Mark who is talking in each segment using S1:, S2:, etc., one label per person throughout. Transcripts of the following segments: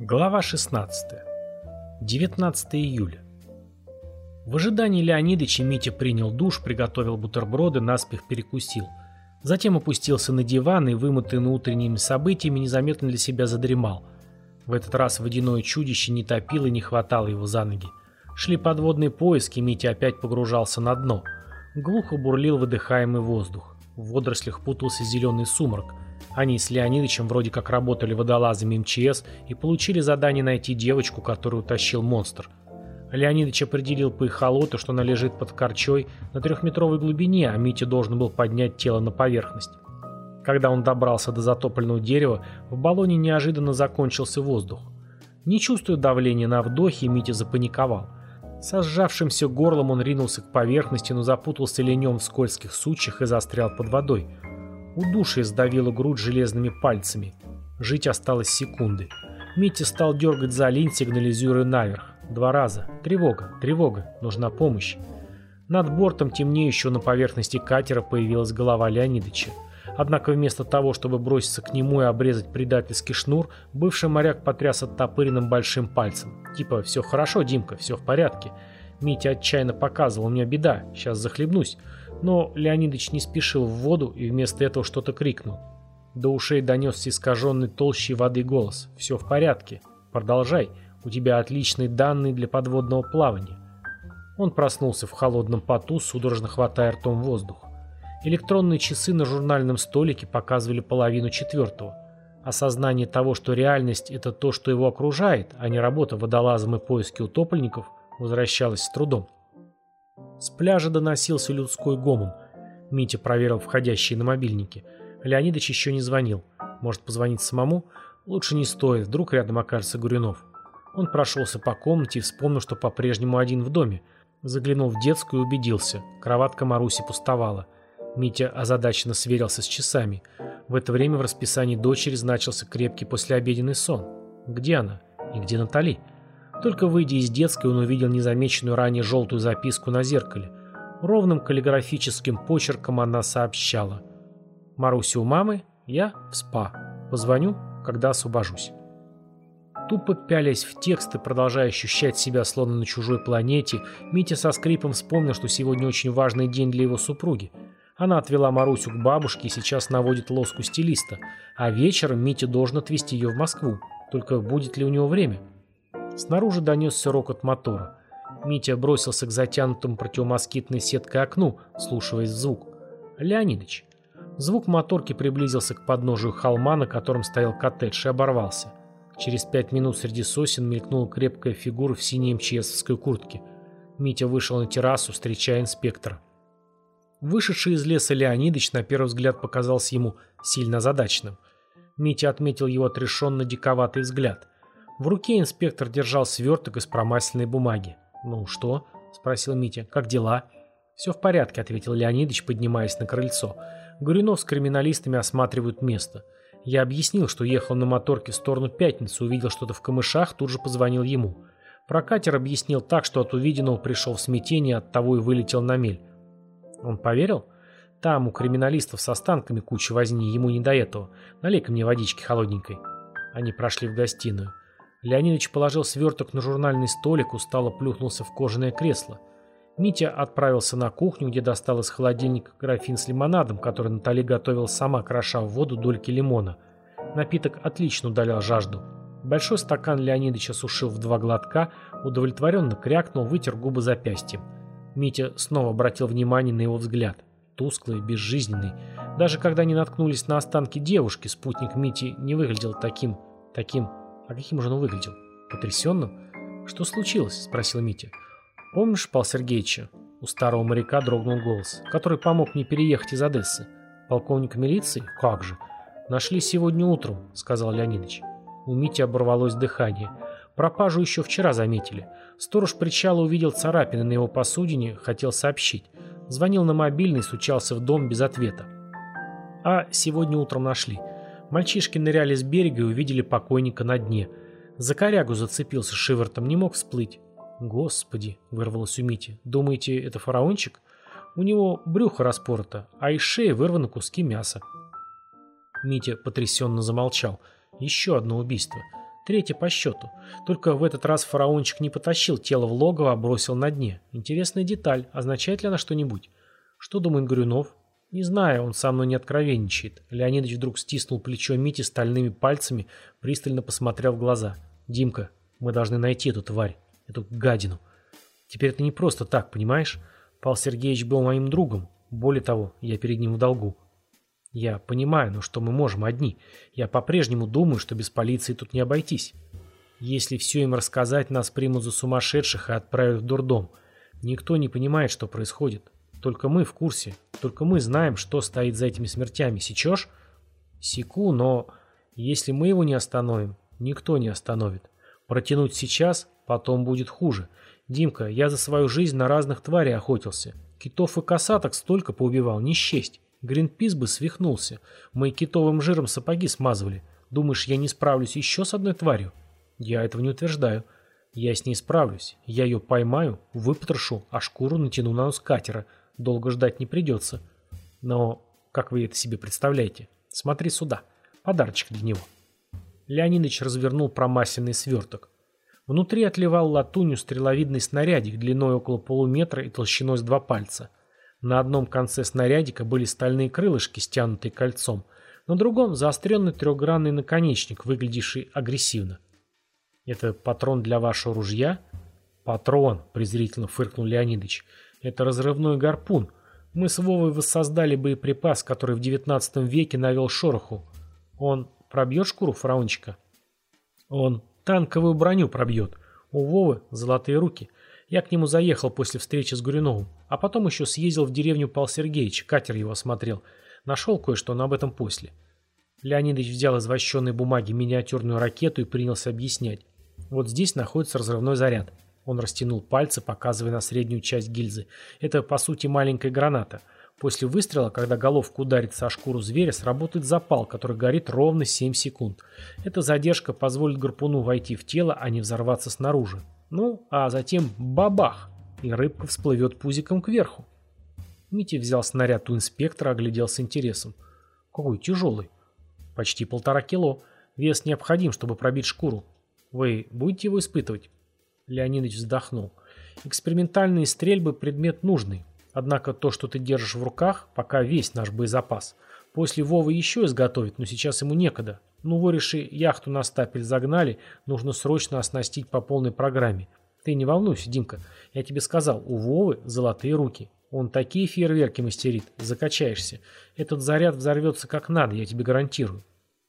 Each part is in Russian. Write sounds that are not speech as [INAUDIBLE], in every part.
S1: Глава 16. 19 июля. В ожидании Леонидыча Митя принял душ, приготовил бутерброды, наспех перекусил. Затем опустился на диван и, вымытый утренними событиями, незаметно для себя задремал. В этот раз водяное чудище не топило и не хватало его за ноги. Шли подводные поиски, Митя опять погружался на дно. Глухо бурлил выдыхаемый воздух. В водорослях путался зеленый сумрак – они с Леонидовичем вроде как работали водолазами МЧС и получили задание найти девочку, которую утащил монстр. Леонидович определил по эхолоту, что она лежит под корчой на трехметровой глубине, а Митя должен был поднять тело на поверхность. Когда он добрался до затопленного дерева, в баллоне неожиданно закончился воздух. Не чувствуя давления на вдохе, Митя запаниковал. Со сжавшимся горлом он ринулся к поверхности, но запутался ленем в скользких сучьях и застрял под водой – Удушье сдавило грудь железными пальцами. Жить осталось секунды. Митя стал дергать за линь, сигнализируя наверх. Два раза. Тревога, тревога, нужна помощь. Над бортом темнеющего на поверхности катера появилась голова Леонидыча. Однако вместо того, чтобы броситься к нему и обрезать предательский шнур, бывший моряк потряс оттопыренным большим пальцем. Типа «Все хорошо, Димка, все в порядке». Митя отчаянно показывал, у меня беда, сейчас захлебнусь. Но Леонидыч не спешил в воду и вместо этого что-то крикнул. До ушей донесся искаженный толщей воды голос. «Все в порядке. Продолжай. У тебя отличные данные для подводного плавания». Он проснулся в холодном поту, судорожно хватая ртом воздух. Электронные часы на журнальном столике показывали половину четвертого. Осознание того, что реальность – это то, что его окружает, а не работа водолазом и поиски утопленников, возвращалось с трудом. С пляжа доносился людской гомон. Митя проверил входящие на мобильнике. Леонидыч еще не звонил. Может позвонить самому? Лучше не стоит, вдруг рядом окажется Гуринов. Он прошелся по комнате и вспомнил, что по-прежнему один в доме. Заглянул в детскую и убедился. Кроватка Маруси пустовала. Митя озадаченно сверился с часами. В это время в расписании дочери значился крепкий послеобеденный сон. Где она? И где Натали? Только выйдя из детской, он увидел незамеченную ранее желтую записку на зеркале. Ровным каллиграфическим почерком она сообщала. «Маруся у мамы, я в СПА. Позвоню, когда освобожусь». Тупо пялясь в текст и продолжая ощущать себя словно на чужой планете, Митя со скрипом вспомнил, что сегодня очень важный день для его супруги. Она отвела Марусю к бабушке и сейчас наводит лоску стилиста, а вечером Митя должен отвезти ее в Москву. Только будет ли у него время? Снаружи донесся рокот мотора. Митя бросился к затянутому противомоскитной сеткой окну, слушаясь звук. «Леонидыч». Звук моторки приблизился к подножию холма, на котором стоял коттедж, и оборвался. Через пять минут среди сосен мелькнула крепкая фигура в синей МЧСовской куртке. Митя вышел на террасу, встречая инспектора. Вышедший из леса Леонидыч на первый взгляд показался ему сильно задачным. Митя отметил его отрешенно диковатый взгляд. В руке инспектор держал сверток из промасленной бумаги. «Ну что?» – спросил Митя. «Как дела?» «Все в порядке», – ответил Леонидович, поднимаясь на крыльцо. Горюнов с криминалистами осматривают место. Я объяснил, что ехал на моторке в сторону Пятницы, увидел что-то в камышах, тут же позвонил ему. Про катер объяснил так, что от увиденного пришел в смятение, от того и вылетел на мель. Он поверил? Там у криминалистов с останками куча возни, ему не до этого. Налей-ка мне водички холодненькой. Они прошли в гостиную. Леонидович положил сверток на журнальный столик, устало плюхнулся в кожаное кресло. Митя отправился на кухню, где достал из холодильника графин с лимонадом, который Натали готовила сама, кроша в воду дольки лимона. Напиток отлично удалял жажду. Большой стакан Леонидович осушил в два глотка, удовлетворенно крякнул, вытер губы запястьем. Митя снова обратил внимание на его взгляд. Тусклый, безжизненный. Даже когда они наткнулись на останки девушки, спутник Мити не выглядел таким, таким а каким же он выглядел? Потрясенным? Что случилось? Спросил Митя. Помнишь Пал Сергеевича? У старого моряка дрогнул голос, который помог мне переехать из Одессы. Полковник милиции? Как же? Нашли сегодня утром, сказал Леонидович. У Мити оборвалось дыхание. Пропажу еще вчера заметили. Сторож причала увидел царапины на его посудине, хотел сообщить. Звонил на мобильный, стучался в дом без ответа. А сегодня утром нашли. Мальчишки ныряли с берега и увидели покойника на дне. За корягу зацепился шивертом, не мог всплыть. «Господи!» — вырвалось у Мити. «Думаете, это фараончик? У него брюхо распорото, а из шеи вырваны куски мяса». Митя потрясенно замолчал. «Еще одно убийство. Третья по счету. Только в этот раз фараончик не потащил тело в логово, а бросил на дне. Интересная деталь. Означает ли она что-нибудь? Что думает Горюнов? Не знаю, он со мной не откровенничает. Леонидович вдруг стиснул плечо Мити стальными пальцами, пристально посмотрел в глаза. «Димка, мы должны найти эту тварь, эту гадину. Теперь это не просто так, понимаешь? Павел Сергеевич был моим другом. Более того, я перед ним в долгу. Я понимаю, но что мы можем одни? Я по-прежнему думаю, что без полиции тут не обойтись. Если все им рассказать, нас примут за сумасшедших и отправят в дурдом. Никто не понимает, что происходит. Только мы в курсе. Только мы знаем, что стоит за этими смертями. Сечешь? Секу, но если мы его не остановим, никто не остановит. Протянуть сейчас, потом будет хуже. Димка, я за свою жизнь на разных тварей охотился. Китов и косаток столько поубивал, не счесть. Гринпис бы свихнулся. Мы китовым жиром сапоги смазывали. Думаешь, я не справлюсь еще с одной тварью? Я этого не утверждаю. Я с ней справлюсь. Я ее поймаю, выпотрошу, а шкуру натяну на нос катера. Долго ждать не придется. Но как вы это себе представляете? Смотри сюда. Подарочек для него. Леонидович развернул промасленный сверток. Внутри отливал латунью стреловидный снарядик длиной около полуметра и толщиной с два пальца. На одном конце снарядика были стальные крылышки, стянутые кольцом, на другом заостренный трехгранный наконечник, выглядевший агрессивно. «Это патрон для вашего ружья?» «Патрон», — презрительно фыркнул Леонидович. «Это разрывной гарпун. Мы с Вовой воссоздали боеприпас, который в девятнадцатом веке навел шороху. Он пробьет шкуру фараончика?» «Он танковую броню пробьет. У Вовы золотые руки. Я к нему заехал после встречи с Гурюновым, а потом еще съездил в деревню Пал Сергеевич, катер его осмотрел. Нашел кое-что, но об этом после. Леонидович взял из вощенной бумаги миниатюрную ракету и принялся объяснять. Вот здесь находится разрывной заряд. Он растянул пальцы, показывая на среднюю часть гильзы. Это, по сути, маленькая граната. После выстрела, когда головка ударится о шкуру зверя, сработает запал, который горит ровно 7 секунд. Эта задержка позволит гарпуну войти в тело, а не взорваться снаружи. Ну, а затем бабах, и рыбка всплывет пузиком кверху. Митя взял снаряд у инспектора, оглядел с интересом. Какой тяжелый. Почти полтора кило. Вес необходим, чтобы пробить шкуру. Вы будете его испытывать? Леонидович вздохнул. Экспериментальные стрельбы – предмет нужный. Однако то, что ты держишь в руках, пока весь наш боезапас. После Вовы еще изготовить, но сейчас ему некогда. Ну, вориши яхту на стапель загнали, нужно срочно оснастить по полной программе. Ты не волнуйся, Димка. Я тебе сказал, у Вовы золотые руки. Он такие фейерверки мастерит, закачаешься. Этот заряд взорвется как надо, я тебе гарантирую.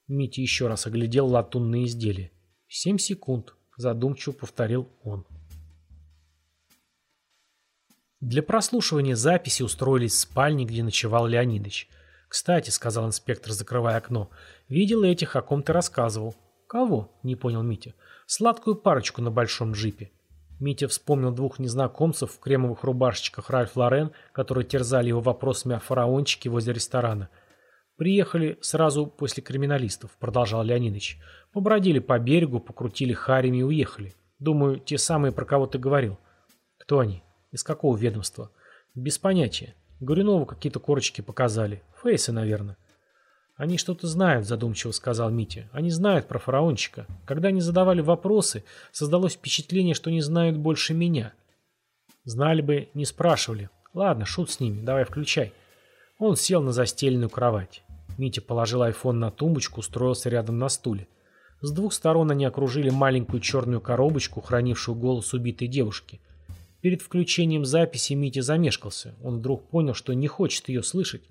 S1: Митя еще раз оглядел латунные изделия. Семь секунд, задумчиво повторил он. Для прослушивания записи устроились в спальне, где ночевал Леонидович. «Кстати», — сказал инспектор, закрывая окно, — «видел этих, о ком ты рассказывал». «Кого?» — не понял Митя. «Сладкую парочку на большом джипе». Митя вспомнил двух незнакомцев в кремовых рубашечках Ральф Лорен, которые терзали его вопросами о фараончике возле ресторана. «Приехали сразу после криминалистов», — продолжал Леонидович. «Побродили по берегу, покрутили харями и уехали. Думаю, те самые, про кого ты говорил». «Кто они? Из какого ведомства?» «Без понятия. Горюнову какие-то корочки показали. Фейсы, наверное. «Они что-то знают», — задумчиво сказал Митя. «Они знают про фараончика. Когда они задавали вопросы, создалось впечатление, что не знают больше меня». «Знали бы, не спрашивали. Ладно, шут с ними, давай включай». Он сел на застеленную кровать. Митя положил айфон на тумбочку, устроился рядом на стуле. С двух сторон они окружили маленькую черную коробочку, хранившую голос убитой девушки. Перед включением записи Митя замешкался. Он вдруг понял, что не хочет ее слышать.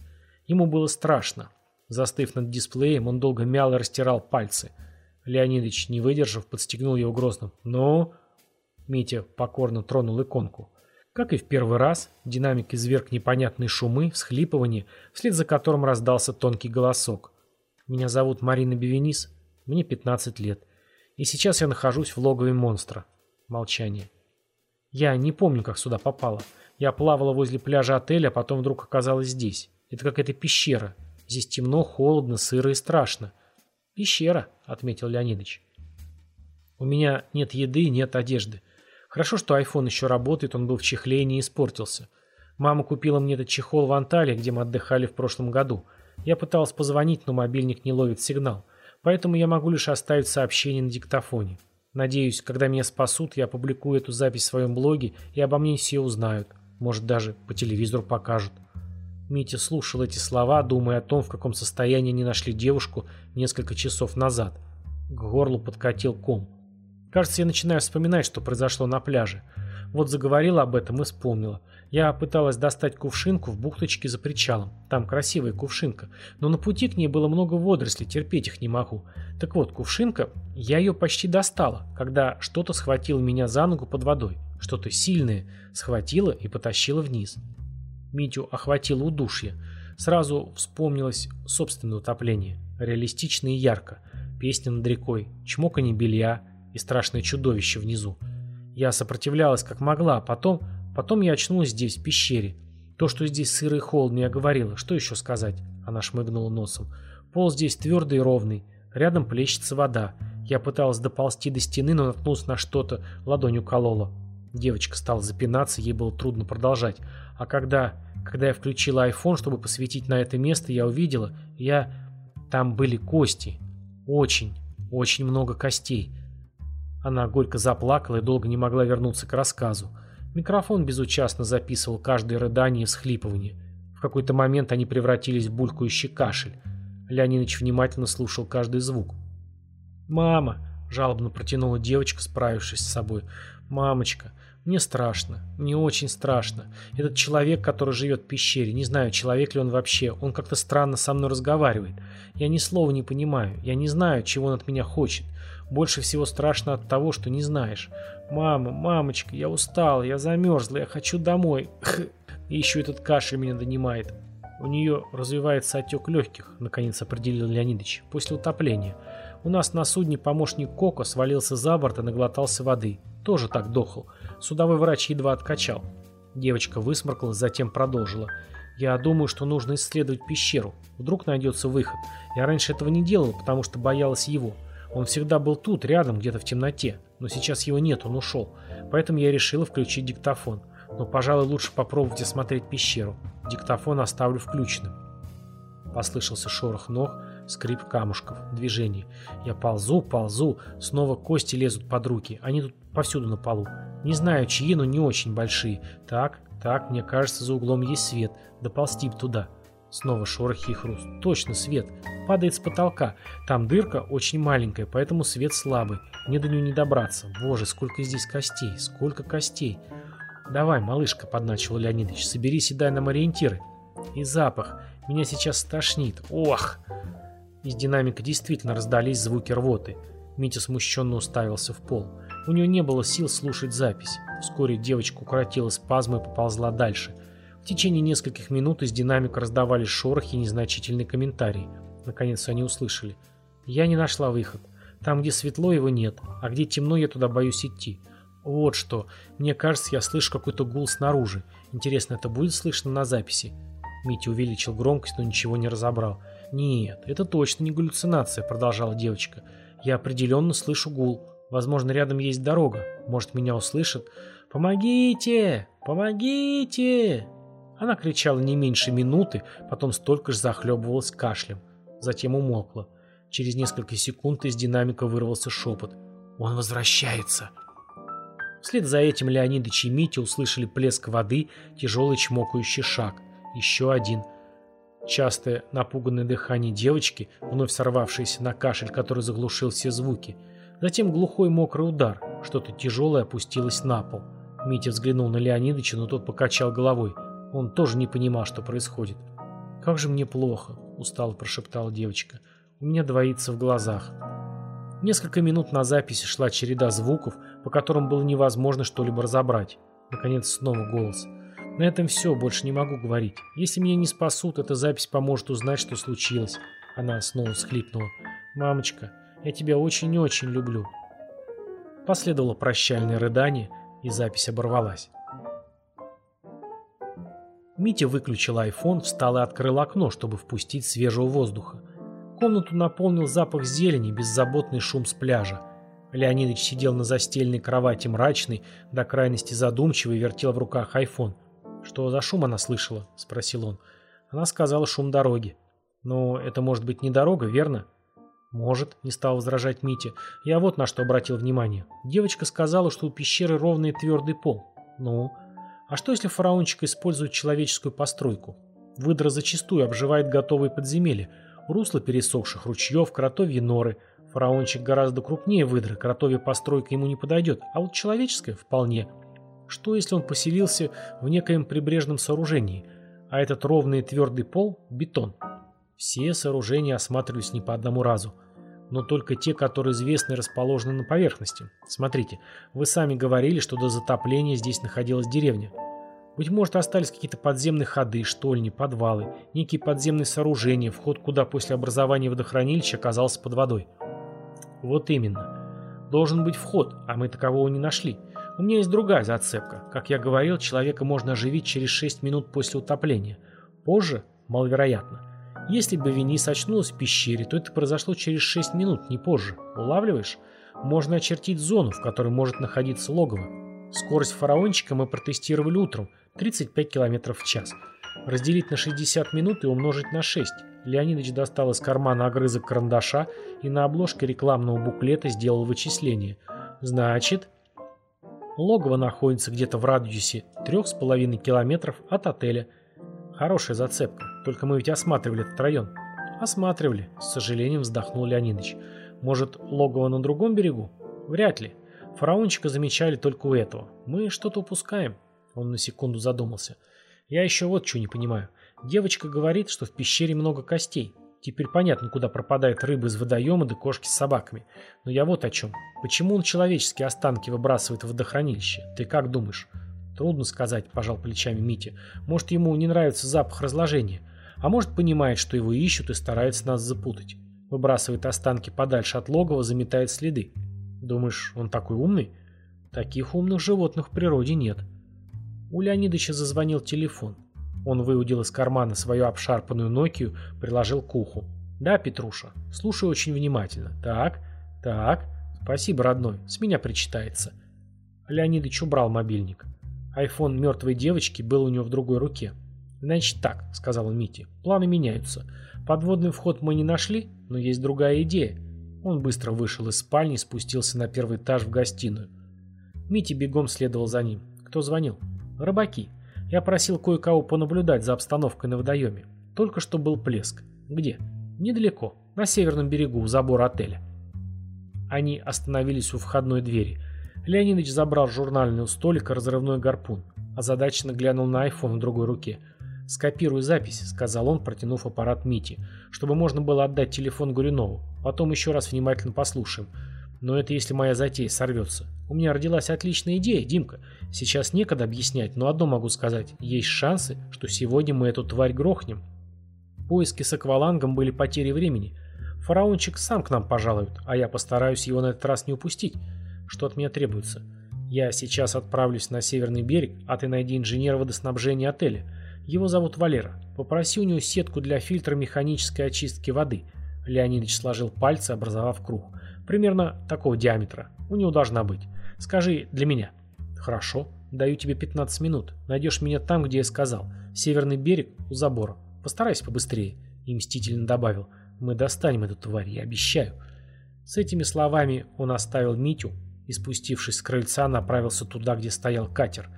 S1: Ему было страшно. Застыв над дисплеем, он долго мял и растирал пальцы. Леонидович, не выдержав, подстегнул его грозным. «Ну?» Митя покорно тронул иконку. Как и в первый раз, динамик изверг непонятные шумы, всхлипывания, вслед за которым раздался тонкий голосок. «Меня зовут Марина Бевенис, мне 15 лет, и сейчас я нахожусь в логове монстра». Молчание. Я не помню, как сюда попала. Я плавала возле пляжа отеля, а потом вдруг оказалась здесь. Это какая-то пещера. Здесь темно, холодно, сыро и страшно. «Пещера», — отметил Леонидович. «У меня нет еды, нет одежды. Хорошо, что айфон еще работает, он был в чехле и не испортился. Мама купила мне этот чехол в Анталии, где мы отдыхали в прошлом году. Я пыталась позвонить, но мобильник не ловит сигнал. Поэтому я могу лишь оставить сообщение на диктофоне. Надеюсь, когда меня спасут, я опубликую эту запись в своем блоге, и обо мне все узнают. Может, даже по телевизору покажут. Митя слушал эти слова, думая о том, в каком состоянии они нашли девушку несколько часов назад. К горлу подкатил ком. Кажется, я начинаю вспоминать, что произошло на пляже. Вот заговорила об этом и вспомнила. Я пыталась достать кувшинку в бухточке за причалом. Там красивая кувшинка. Но на пути к ней было много водорослей, терпеть их не могу. Так вот, кувшинка, я ее почти достала, когда что-то схватило меня за ногу под водой. Что-то сильное схватило и потащило вниз. Митю охватило удушье. Сразу вспомнилось собственное утопление. Реалистично и ярко. Песня над рекой, чмоканье белья и страшное чудовище внизу. Я сопротивлялась как могла, а потом... Потом я очнулась здесь, в пещере. То, что здесь сыро и холодно, я говорила. Что еще сказать? Она шмыгнула носом. Пол здесь твердый и ровный. Рядом плещется вода. Я пыталась доползти до стены, но наткнулась на что-то, ладонью колола. Девочка стала запинаться, ей было трудно продолжать. А когда, когда я включила iPhone, чтобы посветить на это место, я увидела, я... Там были кости. Очень, очень много костей. Она горько заплакала и долго не могла вернуться к рассказу. Микрофон безучастно записывал каждое рыдание и всхлипывание. В какой-то момент они превратились в булькающий кашель. Леонидович внимательно слушал каждый звук. «Мама!» – жалобно протянула девочка, справившись с собой. «Мамочка, мне страшно. Мне очень страшно. Этот человек, который живет в пещере, не знаю, человек ли он вообще, он как-то странно со мной разговаривает. Я ни слова не понимаю. Я не знаю, чего он от меня хочет. Больше всего страшно от того, что не знаешь. Мама, мамочка, я устала, я замерзла, я хочу домой. [LAUGHS] И еще этот кашель меня донимает. У нее развивается отек легких, наконец определил Леонидович, после утопления. У нас на судне помощник Коко свалился за борт и наглотался воды. Тоже так дохал. Судовой врач едва откачал. Девочка высморкалась, затем продолжила. «Я думаю, что нужно исследовать пещеру. Вдруг найдется выход. Я раньше этого не делала, потому что боялась его. Он всегда был тут, рядом, где-то в темноте. Но сейчас его нет, он ушел. Поэтому я решила включить диктофон. Но, пожалуй, лучше попробовать осмотреть пещеру. Диктофон оставлю включенным. Послышался шорох ног, скрип камушков, движение. Я ползу, ползу, снова кости лезут под руки. Они тут повсюду на полу. Не знаю, чьи, но не очень большие. Так, так, мне кажется, за углом есть свет. Доползти туда. Снова шорохи и хруст. Точно, свет. Падает с потолка. Там дырка очень маленькая, поэтому свет слабый. Мне до нее не добраться. Боже, сколько здесь костей. Сколько костей. Давай, малышка, подначил Леонидович, соберись и дай нам ориентиры. И запах. Меня сейчас стошнит. Ох! Из динамика действительно раздались звуки рвоты. Митя смущенно уставился в пол. У нее не было сил слушать запись. Вскоре девочка укоротила спазмы и поползла дальше. В течение нескольких минут из динамика раздавались шорохи и незначительные комментарии. Наконец они услышали. Я не нашла выход. Там, где светло, его нет, а где темно, я туда боюсь идти. Вот что. Мне кажется, я слышу какой-то гул снаружи. Интересно, это будет слышно на записи? Митя увеличил громкость, но ничего не разобрал. «Нет, это точно не галлюцинация», — продолжала девочка. «Я определенно слышу гул. Возможно, рядом есть дорога. Может, меня услышат. Помогите! Помогите!» Она кричала не меньше минуты, потом столько же захлебывалась кашлем. Затем умолкла. Через несколько секунд из динамика вырвался шепот. «Он возвращается!» Вслед за этим Леонидыч и Митя услышали плеск воды, тяжелый чмокающий шаг. Еще один. Частое напуганное дыхание девочки, вновь сорвавшееся на кашель, который заглушил все звуки. Затем глухой мокрый удар. Что-то тяжелое опустилось на пол. Митя взглянул на Леонидыча, но тот покачал головой. Он тоже не понимал, что происходит. «Как же мне плохо», — устало прошептала девочка. «У меня двоится в глазах». Несколько минут на записи шла череда звуков, по которым было невозможно что-либо разобрать. Наконец снова голос. «На этом все, больше не могу говорить. Если меня не спасут, эта запись поможет узнать, что случилось». Она снова схлипнула. «Мамочка, я тебя очень-очень люблю». Последовало прощальное рыдание, и запись оборвалась. Митя выключил айфон, встал и открыл окно, чтобы впустить свежего воздуха. Комнату наполнил запах зелени, беззаботный шум с пляжа. Леонидович сидел на застельной кровати мрачный, до крайности задумчивый, вертел в руках айфон. «Что за шум она слышала?» – спросил он. Она сказала шум дороги. «Но это может быть не дорога, верно?» «Может», — не стал возражать Митя. «Я вот на что обратил внимание. Девочка сказала, что у пещеры ровный твердый пол. Ну, а что если фараончик использует человеческую постройку? Выдра зачастую обживает готовые подземелья, русло пересохших ручьев, кротовьи норы. Фараончик гораздо крупнее выдры, кротовья постройка ему не подойдет, а вот человеческая вполне. Что если он поселился в некоем прибрежном сооружении, а этот ровный и твердый пол – бетон? Все сооружения осматривались не по одному разу – но только те, которые известны и расположены на поверхности. Смотрите, вы сами говорили, что до затопления здесь находилась деревня. Быть может, остались какие-то подземные ходы, штольни, подвалы, некие подземные сооружения, вход куда после образования водохранилища оказался под водой. Вот именно. Должен быть вход, а мы такового не нашли. У меня есть другая зацепка. Как я говорил, человека можно оживить через 6 минут после утопления. Позже, маловероятно. Если бы Венис очнулась в пещере, то это произошло через 6 минут, не позже. Улавливаешь? Можно очертить зону, в которой может находиться логово. Скорость фараончика мы протестировали утром, 35 км в час. Разделить на 60 минут и умножить на 6. Леонидович достал из кармана огрызок карандаша и на обложке рекламного буклета сделал вычисление. Значит, логово находится где-то в радиусе 3,5 километров от отеля – Хорошая зацепка. Только мы ведь осматривали этот район. Осматривали, с сожалением вздохнул Леонидович. Может, логово на другом берегу? Вряд ли. Фараончика замечали только у этого. Мы что-то упускаем. Он на секунду задумался. Я еще вот что не понимаю. Девочка говорит, что в пещере много костей. Теперь понятно, куда пропадает рыба из водоема да кошки с собаками. Но я вот о чем. Почему он человеческие останки выбрасывает в водохранилище? Ты как думаешь? Трудно сказать, пожал плечами Митя. Может, ему не нравится запах разложения. А может, понимает, что его ищут и старается нас запутать. Выбрасывает останки подальше от логова, заметает следы. Думаешь, он такой умный? Таких умных животных в природе нет. У Леонидовича зазвонил телефон. Он выудил из кармана свою обшарпанную Нокию, приложил к уху. «Да, Петруша, слушаю очень внимательно. Так, так, спасибо, родной, с меня причитается». Леонидович убрал мобильник. Айфон мертвой девочки был у него в другой руке. «Значит так», — сказал он Мите, — «планы меняются. Подводный вход мы не нашли, но есть другая идея». Он быстро вышел из спальни и спустился на первый этаж в гостиную. Мити бегом следовал за ним. Кто звонил? Рыбаки. Я просил кое-кого понаблюдать за обстановкой на водоеме. Только что был плеск. Где? Недалеко, на северном берегу, у забора отеля. Они остановились у входной двери — Леонидович забрал с журнального столика разрывной гарпун. Озадаченно глянул на айфон в другой руке. «Скопируй запись», — сказал он, протянув аппарат Мити, чтобы можно было отдать телефон Гурюнову. Потом еще раз внимательно послушаем. Но это если моя затея сорвется. У меня родилась отличная идея, Димка. Сейчас некогда объяснять, но одно могу сказать. Есть шансы, что сегодня мы эту тварь грохнем. Поиски с аквалангом были потери времени. Фараончик сам к нам пожалует, а я постараюсь его на этот раз не упустить. Что от меня требуется? Я сейчас отправлюсь на северный берег, а ты найди инженера водоснабжения отеля. Его зовут Валера. Попроси у него сетку для фильтра механической очистки воды. Леонидович сложил пальцы, образовав круг. Примерно такого диаметра. У него должна быть. Скажи для меня. Хорошо. Даю тебе 15 минут. Найдешь меня там, где я сказал. Северный берег у забора. Постарайся побыстрее. И мстительно добавил. Мы достанем эту тварь, я обещаю. С этими словами он оставил Митю, и, спустившись с крыльца, направился туда, где стоял катер.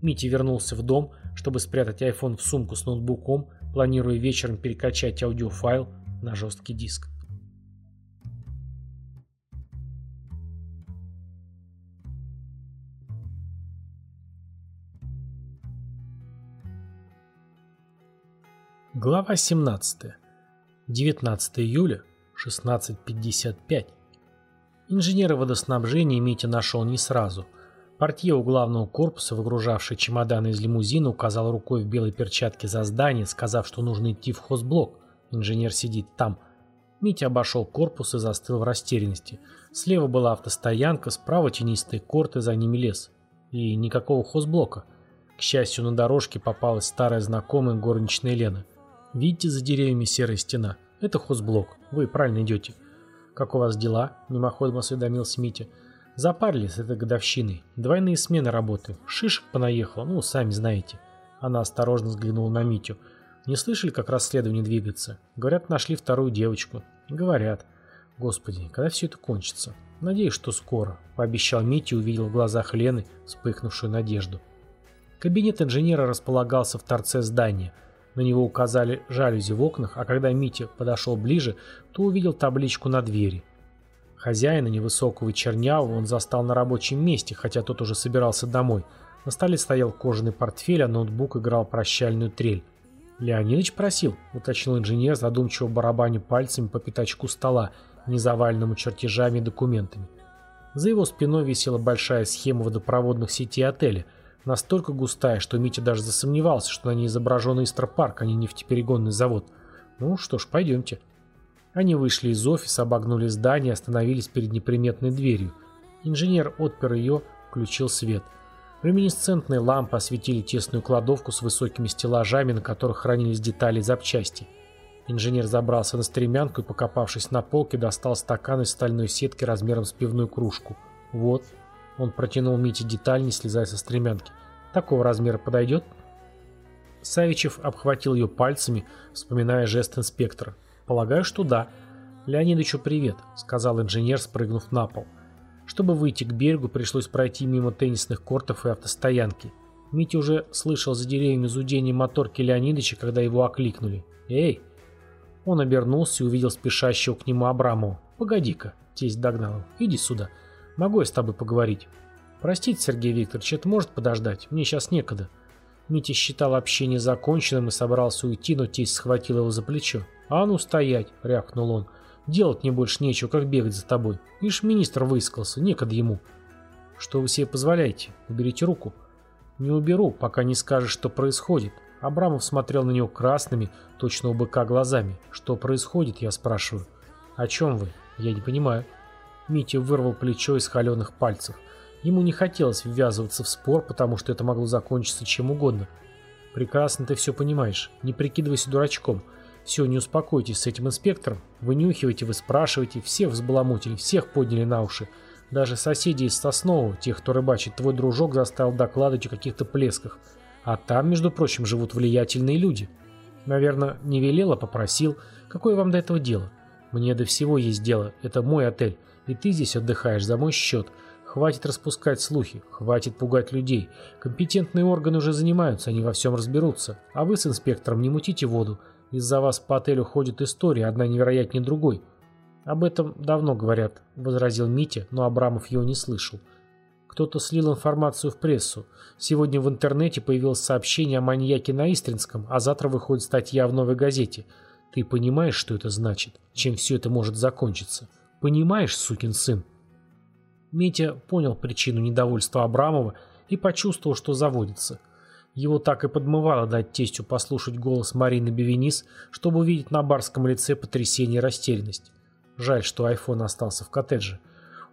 S1: Мити вернулся в дом, чтобы спрятать iPhone в сумку с ноутбуком, планируя вечером перекачать аудиофайл на жесткий диск. Глава 17. 19 июля, 16.55. Инженера водоснабжения Митя нашел не сразу. Портье у главного корпуса, выгружавший чемоданы из лимузина, указал рукой в белой перчатке за здание, сказав, что нужно идти в хозблок. Инженер сидит там. Митя обошел корпус и застыл в растерянности. Слева была автостоянка, справа тенистые корты, за ними лес. И никакого хозблока. К счастью, на дорожке попалась старая знакомая горничная Лена. Видите, за деревьями серая стена? Это хозблок. Вы правильно идете. «Как у вас дела?» – мимоходом осведомился Митя. «Запарились этой годовщиной. Двойные смены работы. Шишек понаехал, ну, сами знаете». Она осторожно взглянула на Митю. «Не слышали, как расследование двигается? Говорят, нашли вторую девочку». «Говорят. Господи, когда все это кончится? Надеюсь, что скоро, пообещал Митя и увидел в глазах Лены вспыхнувшую надежду. Кабинет инженера располагался в торце здания. На него указали жалюзи в окнах, а когда Митя подошел ближе, то увидел табличку на двери. Хозяина, невысокого и чернявого, он застал на рабочем месте, хотя тот уже собирался домой. На столе стоял кожаный портфель, а ноутбук играл прощальную трель. «Леонидыч просил», — уточнил инженер, задумчиво барабаню пальцами по пятачку стола, не заваленному чертежами и документами. За его спиной висела большая схема водопроводных сетей отеля, настолько густая, что Митя даже засомневался, что на ней изображен Истропарк, а не нефтеперегонный завод. Ну что ж, пойдемте. Они вышли из офиса, обогнули здание остановились перед неприметной дверью. Инженер отпер ее, включил свет. Люминесцентные лампы осветили тесную кладовку с высокими стеллажами, на которых хранились детали и запчасти. Инженер забрался на стремянку и, покопавшись на полке, достал стакан из стальной сетки размером с пивную кружку. «Вот». Он протянул Мите деталь, не слезая со стремянки. «Такого размера подойдет?» Савичев обхватил ее пальцами, вспоминая жест инспектора. «Полагаю, что да». «Леонидовичу привет», — сказал инженер, спрыгнув на пол. Чтобы выйти к берегу, пришлось пройти мимо теннисных кортов и автостоянки. Митя уже слышал за деревьями зудение моторки Леонидовича, когда его окликнули. «Эй!» Он обернулся и увидел спешащего к нему Абрамова. «Погоди-ка», — тесть догнал его, — «иди сюда. Могу я с тобой поговорить?» «Простите, Сергей Викторович, это может подождать? Мне сейчас некогда». Митя считал общение законченным и собрался уйти, но тесть схватил его за плечо. «А ну стоять!» — рявкнул он. «Делать мне больше нечего, как бегать за тобой. Ишь, министр выискался, некогда ему». «Что вы себе позволяете? Уберите руку». «Не уберу, пока не скажешь, что происходит». Абрамов смотрел на него красными, точно у быка глазами. «Что происходит?» – я спрашиваю. «О чем вы? Я не понимаю». Митя вырвал плечо из холеных пальцев. Ему не хотелось ввязываться в спор, потому что это могло закончиться чем угодно. «Прекрасно ты все понимаешь. Не прикидывайся дурачком. Все, не успокойтесь с этим инспектором. Вынюхивайте, вы спрашиваете, всех взбаламутили, всех подняли на уши. Даже соседи из Соснового, тех, кто рыбачит, твой дружок заставил докладывать о каких-то плесках. А там, между прочим, живут влиятельные люди. Наверное, не велел, а попросил. Какое вам до этого дело? Мне до всего есть дело. Это мой отель. И ты здесь отдыхаешь за мой счет. Хватит распускать слухи, хватит пугать людей. Компетентные органы уже занимаются, они во всем разберутся. А вы с инспектором не мутите воду. Из-за вас по отелю ходит история, одна невероятнее другой. Об этом давно говорят, возразил Митя, но Абрамов его не слышал. Кто-то слил информацию в прессу. Сегодня в интернете появилось сообщение о маньяке на Истринском, а завтра выходит статья в новой газете. Ты понимаешь, что это значит? Чем все это может закончиться? Понимаешь, сукин сын? Митя понял причину недовольства Абрамова и почувствовал, что заводится. Его так и подмывало дать тестю послушать голос Марины Бевенис, чтобы увидеть на барском лице потрясение и растерянность. Жаль, что айфон остался в коттедже.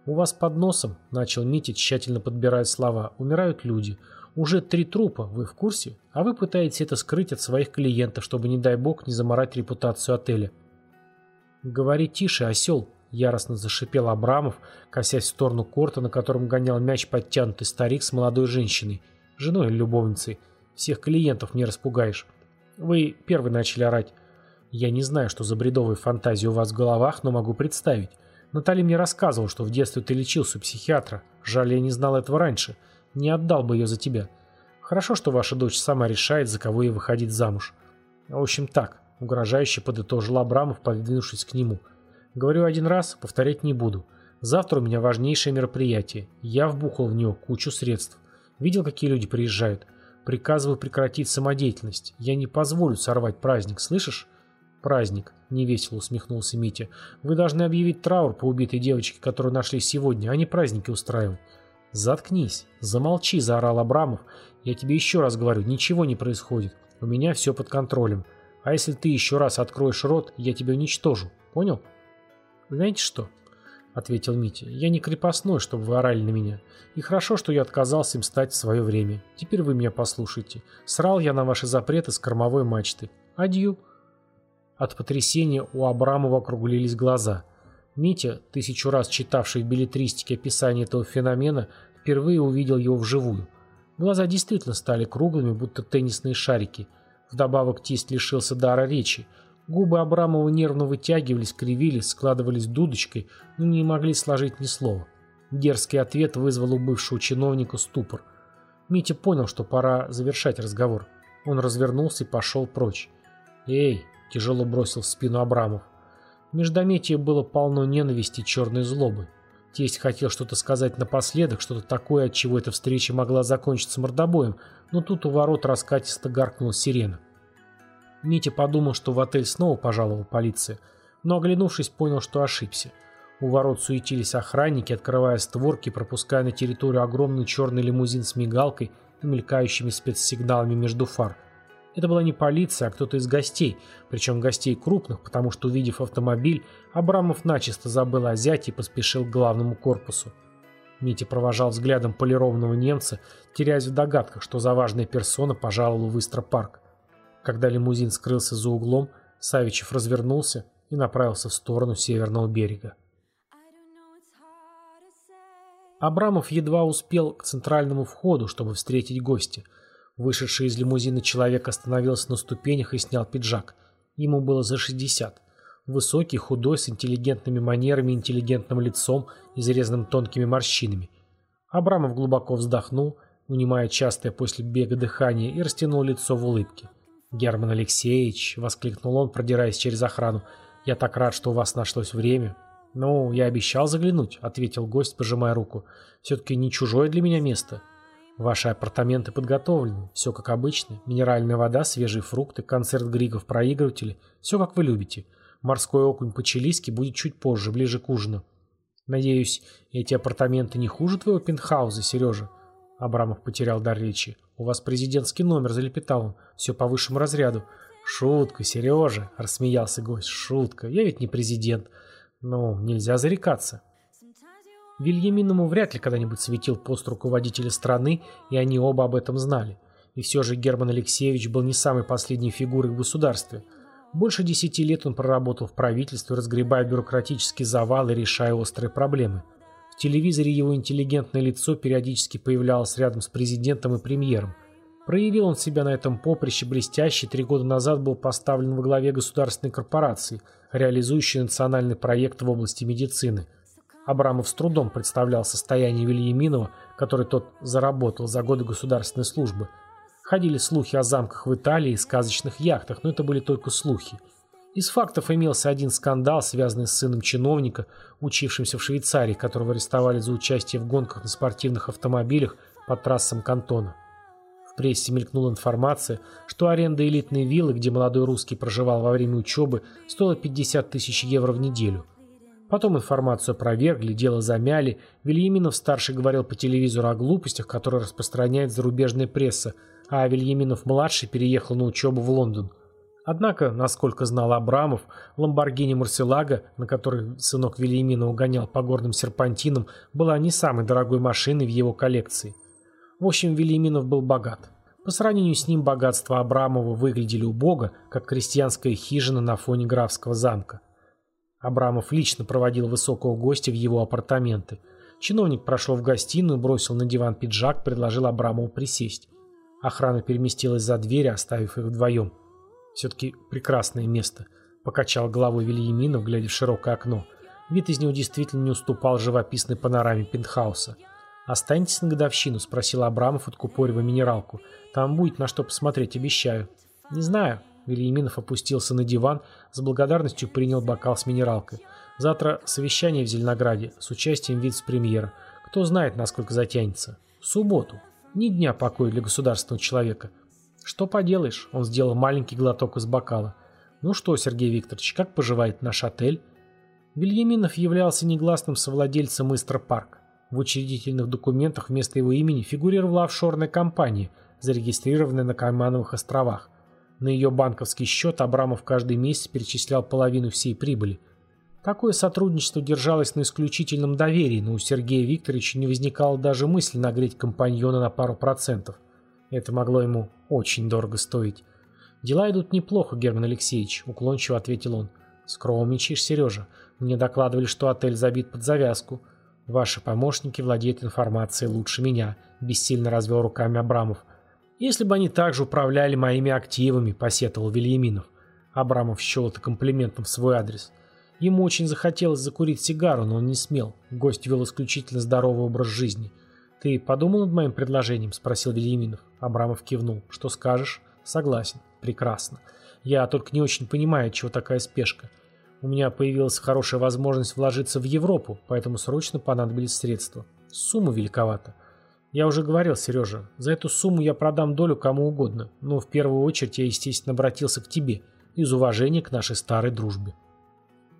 S1: «У вас под носом», — начал Митя, тщательно подбирая слова, — «умирают люди. Уже три трупа, вы в курсе? А вы пытаетесь это скрыть от своих клиентов, чтобы, не дай бог, не заморать репутацию отеля». «Говори тише, осел», — яростно зашипел Абрамов, косясь в сторону корта, на котором гонял мяч подтянутый старик с молодой женщиной, женой или любовницей. «Всех клиентов не распугаешь. Вы первый начали орать. Я не знаю, что за бредовые фантазии у вас в головах, но могу представить. Натали мне рассказывал, что в детстве ты лечился у психиатра. Жаль, я не знал этого раньше. Не отдал бы ее за тебя. Хорошо, что ваша дочь сама решает, за кого ей выходить замуж. В общем, так, угрожающе подытожил Абрамов, подвинувшись к нему. Говорю один раз, повторять не буду. Завтра у меня важнейшее мероприятие. Я вбухал в него кучу средств. Видел, какие люди приезжают? Приказываю прекратить самодеятельность. Я не позволю сорвать праздник, слышишь? «Праздник», — невесело усмехнулся Митя. «Вы должны объявить траур по убитой девочке, которую нашли сегодня, а не праздники устраивать». «Заткнись, замолчи», — заорал Абрамов. «Я тебе еще раз говорю, ничего не происходит. У меня все под контролем. А если ты еще раз откроешь рот, я тебя уничтожу. Понял?» «Знаете что?» — ответил Митя. «Я не крепостной, чтобы вы орали на меня. И хорошо, что я отказался им стать в свое время. Теперь вы меня послушайте. Срал я на ваши запреты с кормовой мачты. Адью». От потрясения у Абрамова округлились глаза. Митя, тысячу раз читавший в билетристике описание этого феномена, впервые увидел его вживую. Глаза действительно стали круглыми, будто теннисные шарики. Вдобавок тесть лишился дара речи. Губы Абрамова нервно вытягивались, кривились, складывались дудочкой, но не могли сложить ни слова. Дерзкий ответ вызвал у бывшего чиновника ступор. Митя понял, что пора завершать разговор. Он развернулся и пошел прочь. «Эй!» – тяжело бросил в спину Абрамов. Междометие было полно ненависти и черной злобы. Тесть хотел что-то сказать напоследок, что-то такое, от чего эта встреча могла закончиться мордобоем, но тут у ворот раскатисто гаркнула сирена. Митя подумал, что в отель снова пожаловала полиция, но, оглянувшись, понял, что ошибся. У ворот суетились охранники, открывая створки, пропуская на территорию огромный черный лимузин с мигалкой и мелькающими спецсигналами между фар. Это была не полиция, а кто-то из гостей, причем гостей крупных, потому что, увидев автомобиль, Абрамов начисто забыл о зяте и поспешил к главному корпусу. Митя провожал взглядом полированного немца, теряясь в догадках, что за важная персона пожаловала в Истропарк. Когда лимузин скрылся за углом, Савичев развернулся и направился в сторону северного берега. Абрамов едва успел к центральному входу, чтобы встретить гостя. Вышедший из лимузина человек остановился на ступенях и снял пиджак. Ему было за 60. Высокий, худой, с интеллигентными манерами, интеллигентным лицом, изрезанным тонкими морщинами. Абрамов глубоко вздохнул, унимая частое после бега дыхание, и растянул лицо в улыбке. «Герман Алексеевич!» — воскликнул он, продираясь через охрану. «Я так рад, что у вас нашлось время». «Ну, я обещал заглянуть», — ответил гость, пожимая руку. «Все-таки не чужое для меня место. Ваши апартаменты подготовлены, все как обычно. Минеральная вода, свежие фрукты, концерт григов, проигрыватели. Все как вы любите. Морской окунь по-чилийски будет чуть позже, ближе к ужину. Надеюсь, эти апартаменты не хуже твоего пентхауза, Сережа?» Абрамов потерял дар речи. «У вас президентский номер», — залепетал он. «Все по высшему разряду». «Шутка, Сережа», — рассмеялся гость. «Шутка. Я ведь не президент. Ну, нельзя зарекаться». Вильяминому вряд ли когда-нибудь светил пост руководителя страны, и они оба об этом знали. И все же Герман Алексеевич был не самой последней фигурой в государстве. Больше десяти лет он проработал в правительстве, разгребая бюрократические завалы, решая острые проблемы телевизоре его интеллигентное лицо периодически появлялось рядом с президентом и премьером. Проявил он себя на этом поприще блестяще, три года назад был поставлен во главе государственной корпорации, реализующей национальный проект в области медицины. Абрамов с трудом представлял состояние Вильяминова, который тот заработал за годы государственной службы. Ходили слухи о замках в Италии и сказочных яхтах, но это были только слухи. Из фактов имелся один скандал, связанный с сыном чиновника, учившимся в Швейцарии, которого арестовали за участие в гонках на спортивных автомобилях по трассам Кантона. В прессе мелькнула информация, что аренда элитной виллы, где молодой русский проживал во время учебы, стоила 50 тысяч евро в неделю. Потом информацию опровергли, дело замяли. Вильяминов-старший говорил по телевизору о глупостях, которые распространяет зарубежная пресса, а Вильяминов-младший переехал на учебу в Лондон. Однако, насколько знал Абрамов, Ламборгини Мурсилага, на которой сынок Вильямина угонял по горным серпантинам, была не самой дорогой машиной в его коллекции. В общем, Вильяминов был богат. По сравнению с ним богатства Абрамова выглядели убого, как крестьянская хижина на фоне графского замка. Абрамов лично проводил высокого гостя в его апартаменты. Чиновник прошел в гостиную, бросил на диван пиджак, предложил Абрамову присесть. Охрана переместилась за дверь, оставив их вдвоем. Все-таки прекрасное место. Покачал головой Вильяминов, глядя в широкое окно. Вид из него действительно не уступал живописной панораме пентхауса. «Останетесь на годовщину?» – спросил Абрамов, откупоривая минералку. «Там будет на что посмотреть, обещаю». «Не знаю». Вильяминов опустился на диван, с благодарностью принял бокал с минералкой. «Завтра совещание в Зеленограде с участием вице-премьера. Кто знает, насколько затянется. В субботу. Ни дня покоя для государственного человека. «Что поделаешь?» Он сделал маленький глоток из бокала. «Ну что, Сергей Викторович, как поживает наш отель?» Вильяминов являлся негласным совладельцем Истра Парк. В учредительных документах вместо его имени фигурировала офшорная компания, зарегистрированная на Каймановых островах. На ее банковский счет Абрамов каждый месяц перечислял половину всей прибыли. Такое сотрудничество держалось на исключительном доверии, но у Сергея Викторовича не возникало даже мысли нагреть компаньона на пару процентов. Это могло ему очень дорого стоить. «Дела идут неплохо, Герман Алексеевич», — уклончиво ответил он. «Скромничаешь, Сережа. Мне докладывали, что отель забит под завязку. Ваши помощники владеют информацией лучше меня», — бессильно развел руками Абрамов. «Если бы они также управляли моими активами», — посетовал Вильяминов. Абрамов счел это комплиментом в свой адрес. Ему очень захотелось закурить сигару, но он не смел. Гость вел исключительно здоровый образ жизни. «Ты подумал над моим предложением?» – спросил Вильяминов. Абрамов кивнул. «Что скажешь?» «Согласен. Прекрасно. Я только не очень понимаю, чего такая спешка. У меня появилась хорошая возможность вложиться в Европу, поэтому срочно понадобились средства. Сумма великовата. Я уже говорил, Сережа, за эту сумму я продам долю кому угодно, но в первую очередь я, естественно, обратился к тебе из уважения к нашей старой дружбе.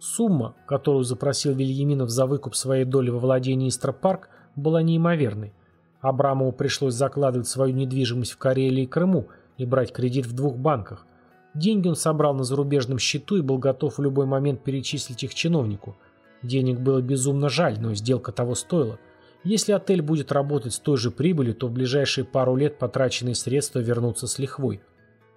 S1: Сумма, которую запросил Вильяминов за выкуп своей доли во владении Истропарк, была неимоверной. Абрамову пришлось закладывать свою недвижимость в Карелии и Крыму и брать кредит в двух банках. Деньги он собрал на зарубежном счету и был готов в любой момент перечислить их чиновнику. Денег было безумно жаль, но сделка того стоила. Если отель будет работать с той же прибылью, то в ближайшие пару лет потраченные средства вернутся с лихвой.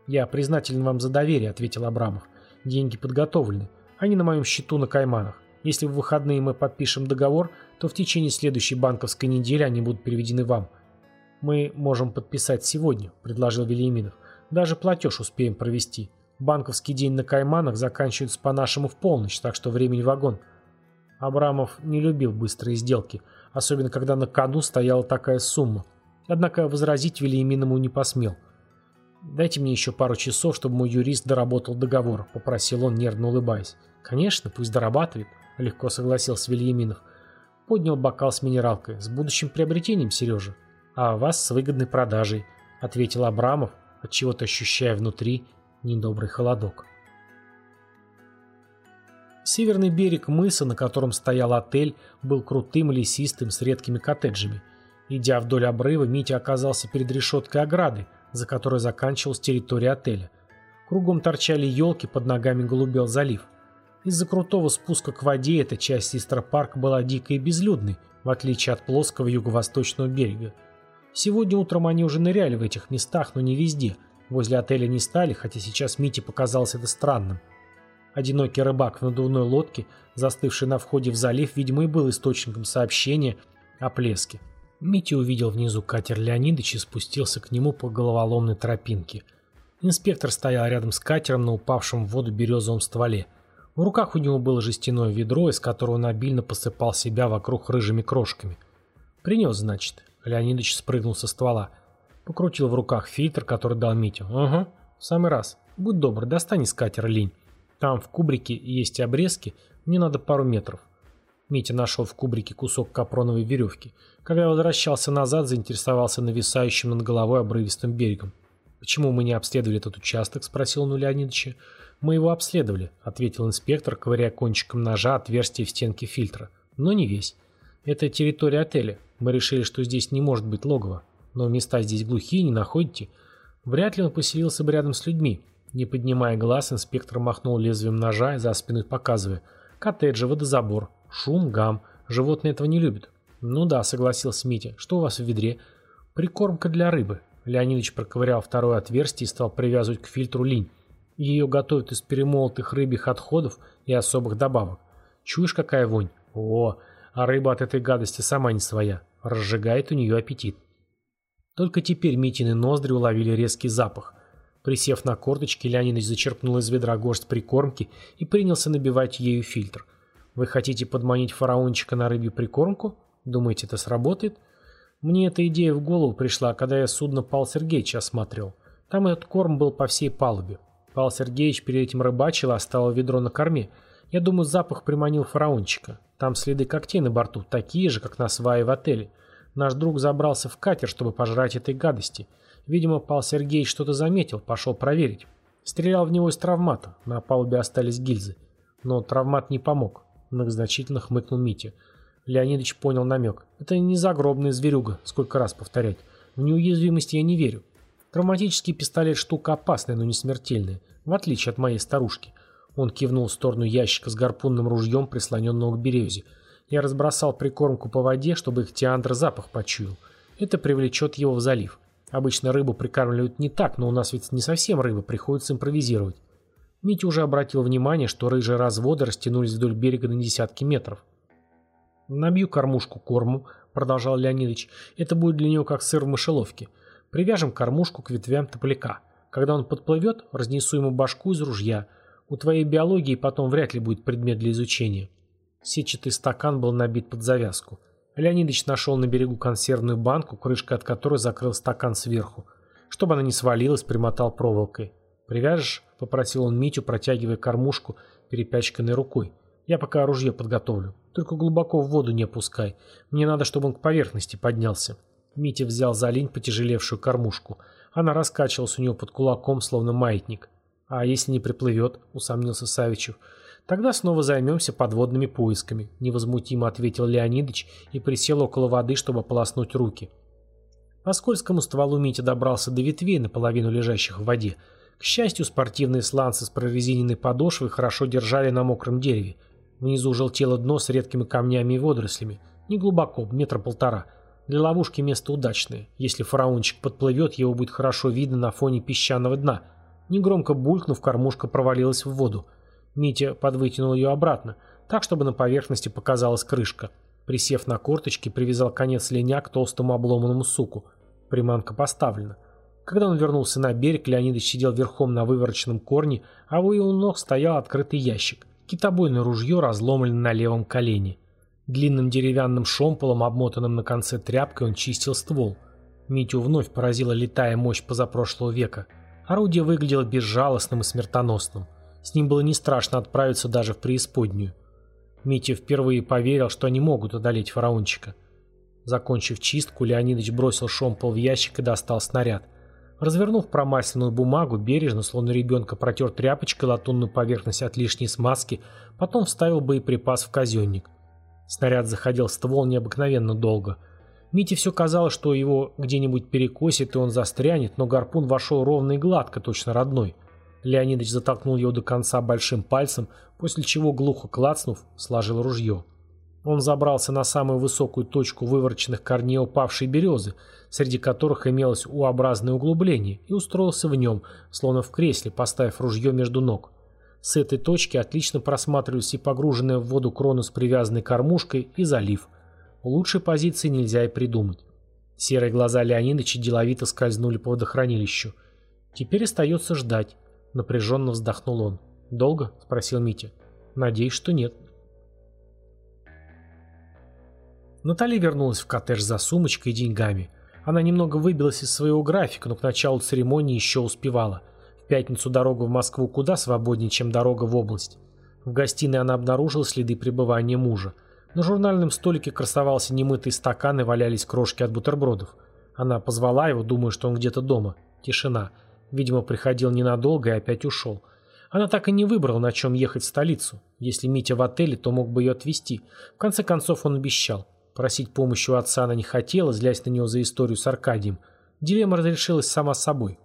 S1: «Я признателен вам за доверие», — ответил Абрамов. «Деньги подготовлены. Они на моем счету на Кайманах. Если в выходные мы подпишем договор, то в течение следующей банковской недели они будут переведены вам». «Мы можем подписать сегодня», — предложил Велиминов. «Даже платеж успеем провести. Банковский день на Кайманах заканчивается по-нашему в полночь, так что времени вагон». Абрамов не любил быстрые сделки, особенно когда на кону стояла такая сумма. Однако возразить Велиминову не посмел. «Дайте мне еще пару часов, чтобы мой юрист доработал договор», — попросил он, нервно улыбаясь. «Конечно, пусть дорабатывает», — легко согласился Вильяминов. Поднял бокал с минералкой. «С будущим приобретением, Сережа?» «А вас с выгодной продажей», — ответил Абрамов, отчего-то ощущая внутри недобрый холодок. Северный берег мыса, на котором стоял отель, был крутым лесистым с редкими коттеджами. Идя вдоль обрыва, Митя оказался перед решеткой ограды, за которой заканчивалась территория отеля. Кругом торчали елки, под ногами голубел залив. Из-за крутого спуска к воде эта часть Истер-парка была дикой и безлюдной, в отличие от плоского юго-восточного берега. Сегодня утром они уже ныряли в этих местах, но не везде. Возле отеля не стали, хотя сейчас Мите показалось это странным. Одинокий рыбак в надувной лодке, застывший на входе в залив, видимо, и был источником сообщения о плеске. Митя увидел внизу катер Леонидович и спустился к нему по головоломной тропинке. Инспектор стоял рядом с катером на упавшем в воду березовом стволе. В руках у него было жестяное ведро, из которого он обильно посыпал себя вокруг рыжими крошками. «Принес, значит». Леонидович спрыгнул со ствола. Покрутил в руках фильтр, который дал Митю. «Ага, в самый раз. Будь добр, достань из катера линь. Там в кубрике есть обрезки, мне надо пару метров». Митя нашел в кубрике кусок капроновой веревки. Когда возвращался назад, заинтересовался нависающим над головой обрывистым берегом. «Почему мы не обследовали этот участок?» – спросил он у Леонидовича. «Мы его обследовали», – ответил инспектор, ковыряя кончиком ножа отверстие в стенке фильтра. «Но не весь. Это территория отеля. Мы решили, что здесь не может быть логова. Но места здесь глухие, не находите. Вряд ли он поселился бы рядом с людьми». Не поднимая глаз, инспектор махнул лезвием ножа за спиной показывая. «Коттеджи, водозабор, Шум, гам. Животные этого не любят. Ну да, согласился Митя. Что у вас в ведре? Прикормка для рыбы. Леонидович проковырял второе отверстие и стал привязывать к фильтру линь. Ее готовят из перемолотых рыбьих отходов и особых добавок. Чуешь, какая вонь? О, а рыба от этой гадости сама не своя. Разжигает у нее аппетит. Только теперь Митины ноздри уловили резкий запах. Присев на корточки, Леонидович зачерпнул из ведра горсть прикормки и принялся набивать ею фильтр. Вы хотите подманить фараончика на рыбью прикормку? Думаете, это сработает? Мне эта идея в голову пришла, когда я судно Павла Сергеевича осмотрел. Там этот корм был по всей палубе. Павел Сергеевич перед этим рыбачил, оставил ведро на корме. Я думаю, запах приманил фараончика. Там следы когтей на борту, такие же, как на свае в отеле. Наш друг забрался в катер, чтобы пожрать этой гадости. Видимо, Павел Сергеевич что-то заметил, пошел проверить. Стрелял в него из травмата, на палубе остались гильзы. Но травмат не помог. Многозначительно хмыкнул Митя. Леонидович понял намек. Это не загробная зверюга, сколько раз повторять. В неуязвимость я не верю. Травматический пистолет штука опасная, но не смертельная. В отличие от моей старушки. Он кивнул в сторону ящика с гарпунным ружьем, прислоненного к березе. Я разбросал прикормку по воде, чтобы их теандр запах почуял. Это привлечет его в залив. Обычно рыбу прикармливают не так, но у нас ведь не совсем рыба, приходится импровизировать. Митя уже обратил внимание, что рыжие разводы растянулись вдоль берега на десятки метров. «Набью кормушку корму», — продолжал Леонидович. «Это будет для него как сыр в мышеловке. Привяжем кормушку к ветвям топляка. Когда он подплывет, разнесу ему башку из ружья. У твоей биологии потом вряд ли будет предмет для изучения. Сетчатый стакан был набит под завязку. Леонидович нашел на берегу консервную банку, крышка от которой закрыл стакан сверху. Чтобы она не свалилась, примотал проволокой. «Привяжешь?» — попросил он Митю, протягивая кормушку, перепячканной рукой. «Я пока ружье подготовлю. Только глубоко в воду не опускай. Мне надо, чтобы он к поверхности поднялся». Митя взял за линь потяжелевшую кормушку. Она раскачивалась у него под кулаком, словно маятник. «А если не приплывет?» — усомнился Савичев. «Тогда снова займемся подводными поисками», — невозмутимо ответил Леонидыч и присел около воды, чтобы полоснуть руки. По скользкому стволу Митя добрался до ветвей, наполовину лежащих в воде. К счастью, спортивные сланцы с прорезиненной подошвой хорошо держали на мокром дереве. Внизу желтело дно с редкими камнями и водорослями. Не глубоко, метра полтора. Для ловушки место удачное. Если фараончик подплывет, его будет хорошо видно на фоне песчаного дна. Негромко булькнув, кормушка провалилась в воду. Митя подвытянул ее обратно, так, чтобы на поверхности показалась крышка. Присев на корточки, привязал конец линя к толстому обломанному суку. Приманка поставлена. Когда он вернулся на берег, Леонидович сидел верхом на вывороченном корне, а у его ног стоял открытый ящик. Китобойное ружье разломлено на левом колене. Длинным деревянным шомполом, обмотанным на конце тряпкой, он чистил ствол. Митю вновь поразила летая мощь позапрошлого века. Орудие выглядело безжалостным и смертоносным. С ним было не страшно отправиться даже в преисподнюю. Митя впервые поверил, что они могут одолеть фараончика. Закончив чистку, Леонидович бросил шомпол в ящик и достал снаряд. Развернув промасленную бумагу, бережно, словно ребенка, протер тряпочкой латунную поверхность от лишней смазки, потом вставил боеприпас в казенник. Снаряд заходил в ствол необыкновенно долго. Мите все казалось, что его где-нибудь перекосит и он застрянет, но гарпун вошел ровно и гладко, точно родной. Леонидович затолкнул его до конца большим пальцем, после чего, глухо клацнув, сложил ружье. Он забрался на самую высокую точку вывороченных корней упавшей березы, среди которых имелось U-образное углубление, и устроился в нем, словно в кресле, поставив ружье между ног. С этой точки отлично просматривались и погруженная в воду крона с привязанной кормушкой, и залив. Лучшей позиции нельзя и придумать. Серые глаза Леонидовича деловито скользнули по водохранилищу. Теперь остается ждать. Напряженно вздохнул он. «Долго?» – спросил Митя. «Надеюсь, что нет». Наталья вернулась в коттедж за сумочкой и деньгами. Она немного выбилась из своего графика, но к началу церемонии еще успевала – пятницу дорога в Москву куда свободнее, чем дорога в область. В гостиной она обнаружила следы пребывания мужа. На журнальном столике красовался немытый стакан и валялись крошки от бутербродов. Она позвала его, думая, что он где-то дома. Тишина. Видимо, приходил ненадолго и опять ушел. Она так и не выбрала, на чем ехать в столицу. Если Митя в отеле, то мог бы ее отвезти. В конце концов, он обещал. Просить помощи у отца она не хотела, злясь на него за историю с Аркадием. Дилемма разрешилась сама собой.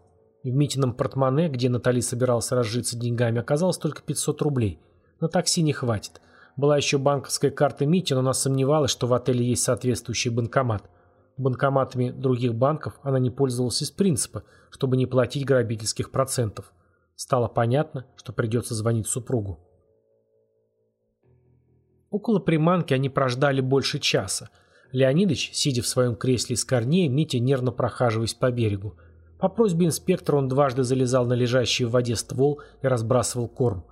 S1: В Митином портмоне, где Натали собирался разжиться деньгами, оказалось только 500 рублей. На такси не хватит. Была еще банковская карта Мити, но она сомневалась, что в отеле есть соответствующий банкомат. Банкоматами других банков она не пользовалась из принципа, чтобы не платить грабительских процентов. Стало понятно, что придется звонить супругу. Около приманки они прождали больше часа. Леонидыч, сидя в своем кресле из корней, Митя нервно прохаживаясь по берегу. По просьбе инспектора он дважды залезал на лежащий в воде ствол и разбрасывал корм.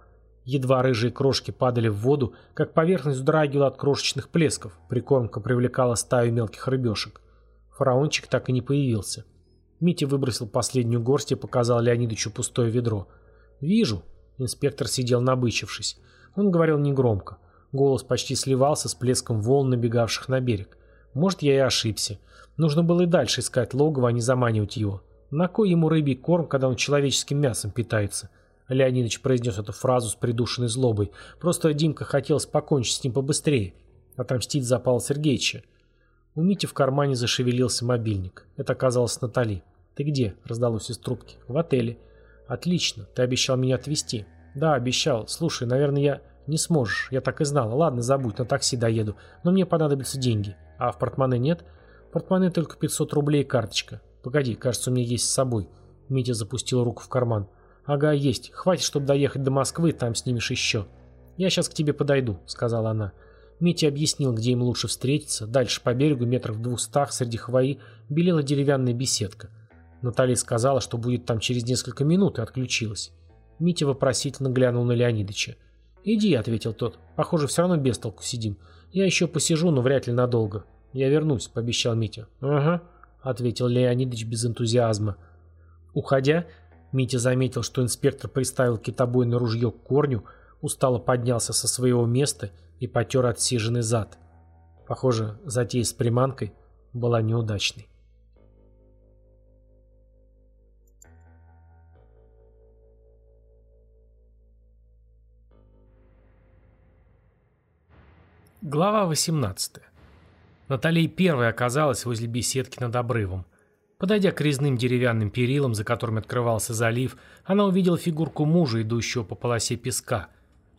S1: Едва рыжие крошки падали в воду, как поверхность вздрагивала от крошечных плесков. Прикормка привлекала стаю мелких рыбешек. Фараончик так и не появился. Митя выбросил последнюю горсть и показал Леонидовичу пустое ведро. «Вижу». Инспектор сидел набычившись. Он говорил негромко. Голос почти сливался с плеском волн, набегавших на берег. Может, я и ошибся. Нужно было и дальше искать логово, а не заманивать его. На кой ему рыбий корм, когда он человеческим мясом питается? Леонидович произнес эту фразу с придушенной злобой. Просто Димка хотел покончить с ним побыстрее. Отомстить за Павла Сергеевича. У Мити в кармане зашевелился мобильник. Это оказалось Натали. «Ты где?» – раздалось из трубки. «В отеле». «Отлично. Ты обещал меня отвезти». «Да, обещал. Слушай, наверное, я...» «Не сможешь. Я так и знала. Ладно, забудь, на такси доеду. Но мне понадобятся деньги. А в портмоне нет?» «В портмоне только 500 рублей и карточка. «Погоди, кажется, у меня есть с собой». Митя запустил руку в карман. «Ага, есть. Хватит, чтобы доехать до Москвы, там снимешь еще». «Я сейчас к тебе подойду», — сказала она. Митя объяснил, где им лучше встретиться. Дальше по берегу, метров в двухстах, среди хвои, белела деревянная беседка. Наталья сказала, что будет там через несколько минут, и отключилась. Митя вопросительно глянул на Леонидыча. «Иди», — ответил тот. «Похоже, все равно без толку сидим. Я еще посижу, но вряд ли надолго. Я вернусь», — пообещал Митя. «Ага», — ответил Леонидыч без энтузиазма. Уходя, Митя заметил, что инспектор приставил китобойное ружье к корню, устало поднялся со своего места и потер отсиженный зад. Похоже, затея с приманкой была неудачной. Глава 18. Наталья первой оказалась возле беседки над обрывом. Подойдя к резным деревянным перилам, за которыми открывался залив, она увидела фигурку мужа, идущего по полосе песка.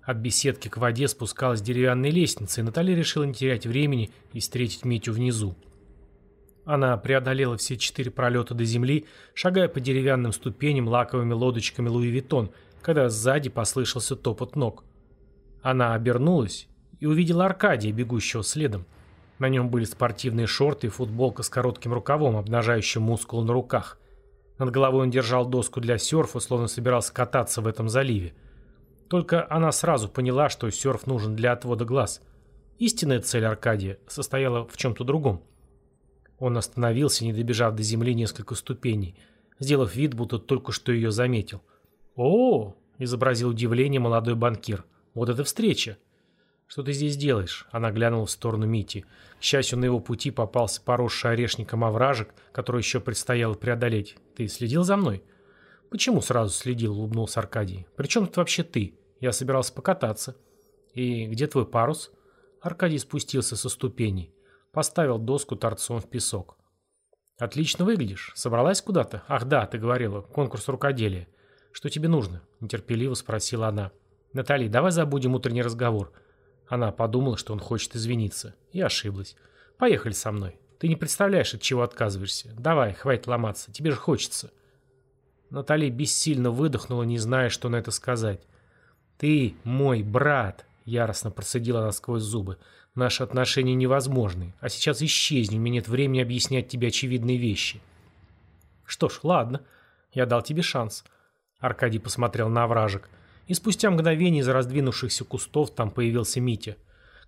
S1: От беседки к воде спускалась деревянная лестница, и Наталья решила не терять времени и встретить Митю внизу. Она преодолела все четыре пролета до земли, шагая по деревянным ступеням лаковыми лодочками Луи Виттон, когда сзади послышался топот ног. Она обернулась и увидела Аркадия, бегущего следом. На нем были спортивные шорты и футболка с коротким рукавом, обнажающим мускулы на руках. Над головой он держал доску для серфа, словно собирался кататься в этом заливе. Только она сразу поняла, что серф нужен для отвода глаз. Истинная цель Аркадия состояла в чем-то другом. Он остановился, не добежав до земли несколько ступеней, сделав вид, будто только что ее заметил. «О!» – изобразил удивление молодой банкир. «Вот это встреча!» «Что ты здесь делаешь?» Она глянула в сторону Мити. К счастью, на его пути попался поросший орешником овражек, который еще предстояло преодолеть. «Ты следил за мной?» «Почему сразу следил?» — улыбнулся Аркадий. «При чем тут вообще ты? Я собирался покататься». «И где твой парус?» Аркадий спустился со ступеней. Поставил доску торцом в песок. «Отлично выглядишь. Собралась куда-то? Ах да, ты говорила. Конкурс рукоделия. Что тебе нужно?» — нетерпеливо спросила она. «Натали, давай забудем утренний разговор». Она подумала, что он хочет извиниться, и ошиблась. «Поехали со мной. Ты не представляешь, от чего отказываешься. Давай, хватит ломаться, тебе же хочется». Натали бессильно выдохнула, не зная, что на это сказать. «Ты мой брат», — яростно процедила она сквозь зубы. «Наши отношения невозможны, а сейчас исчезни, у меня нет времени объяснять тебе очевидные вещи». «Что ж, ладно, я дал тебе шанс». Аркадий посмотрел на овражек. И спустя мгновение из раздвинувшихся кустов там появился Митя.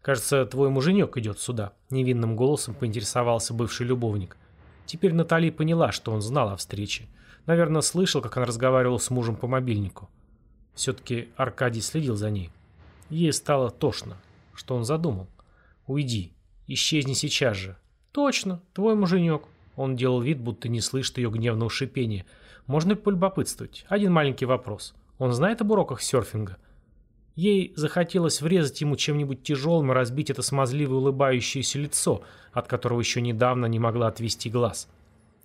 S1: «Кажется, твой муженек идет сюда», — невинным голосом поинтересовался бывший любовник. Теперь Натали поняла, что он знал о встрече. Наверное, слышал, как он разговаривал с мужем по мобильнику. Все-таки Аркадий следил за ней. Ей стало тошно. Что он задумал? «Уйди. Исчезни сейчас же». «Точно, твой муженек». Он делал вид, будто не слышит ее гневного шипения. «Можно полюбопытствовать. Один маленький вопрос. Он знает об уроках серфинга? Ей захотелось врезать ему чем-нибудь тяжелым и разбить это смазливое улыбающееся лицо, от которого еще недавно не могла отвести глаз.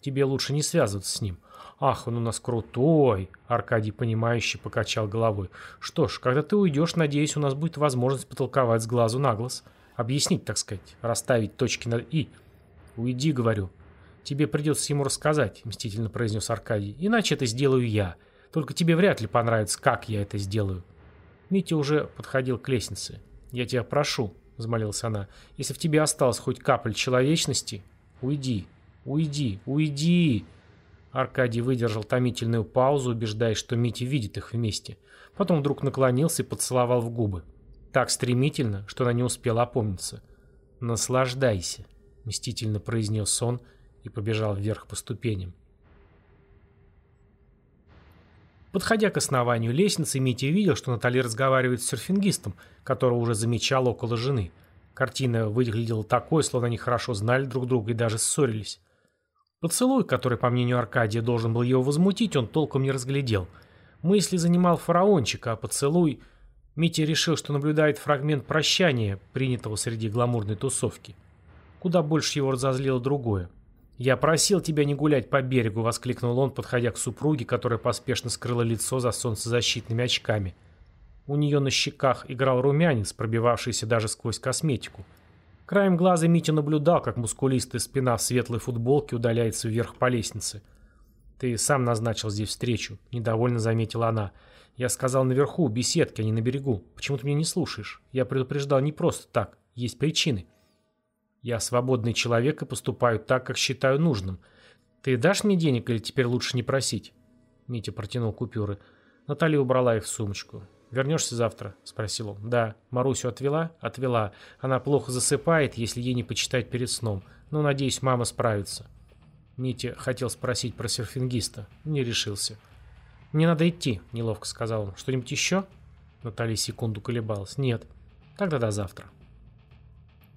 S1: Тебе лучше не связываться с ним. «Ах, он у нас крутой!» Аркадий, понимающе покачал головой. «Что ж, когда ты уйдешь, надеюсь, у нас будет возможность потолковать с глазу на глаз. Объяснить, так сказать, расставить точки над «и». Уйди, говорю. Тебе придется ему рассказать», — мстительно произнес Аркадий. «Иначе это сделаю я. Только тебе вряд ли понравится, как я это сделаю». Митя уже подходил к лестнице. «Я тебя прошу», — взмолилась она, — «если в тебе осталось хоть капля человечности, уйди, уйди, уйди». Аркадий выдержал томительную паузу, убеждаясь, что Митя видит их вместе. Потом вдруг наклонился и поцеловал в губы. Так стремительно, что она не успела опомниться. «Наслаждайся», — мстительно произнес он и побежал вверх по ступеням. Подходя к основанию лестницы, Митя видел, что Наталья разговаривает с серфингистом, которого уже замечал около жены. Картина выглядела такой, словно они хорошо знали друг друга и даже ссорились. Поцелуй, который, по мнению Аркадия, должен был его возмутить, он толком не разглядел. Мысли занимал фараончик, а поцелуй... Митя решил, что наблюдает фрагмент прощания, принятого среди гламурной тусовки. Куда больше его разозлило другое. «Я просил тебя не гулять по берегу», — воскликнул он, подходя к супруге, которая поспешно скрыла лицо за солнцезащитными очками. У нее на щеках играл румянец, пробивавшийся даже сквозь косметику. Краем глаза Митя наблюдал, как мускулистая спина в светлой футболке удаляется вверх по лестнице. «Ты сам назначил здесь встречу», — недовольно заметила она. «Я сказал наверху, беседке, а не на берегу. Почему ты меня не слушаешь? Я предупреждал не просто так. Есть причины». Я свободный человек и поступаю так, как считаю нужным. Ты дашь мне денег или теперь лучше не просить?» Митя протянул купюры. Наталья убрала их в сумочку. «Вернешься завтра?» – спросил он. «Да». «Марусю отвела?» «Отвела. Она плохо засыпает, если ей не почитать перед сном. Но, надеюсь, мама справится». Митя хотел спросить про серфингиста. Не решился. «Мне надо идти», – неловко сказал он. «Что-нибудь еще?» Наталья секунду колебалась. «Нет. Тогда до завтра».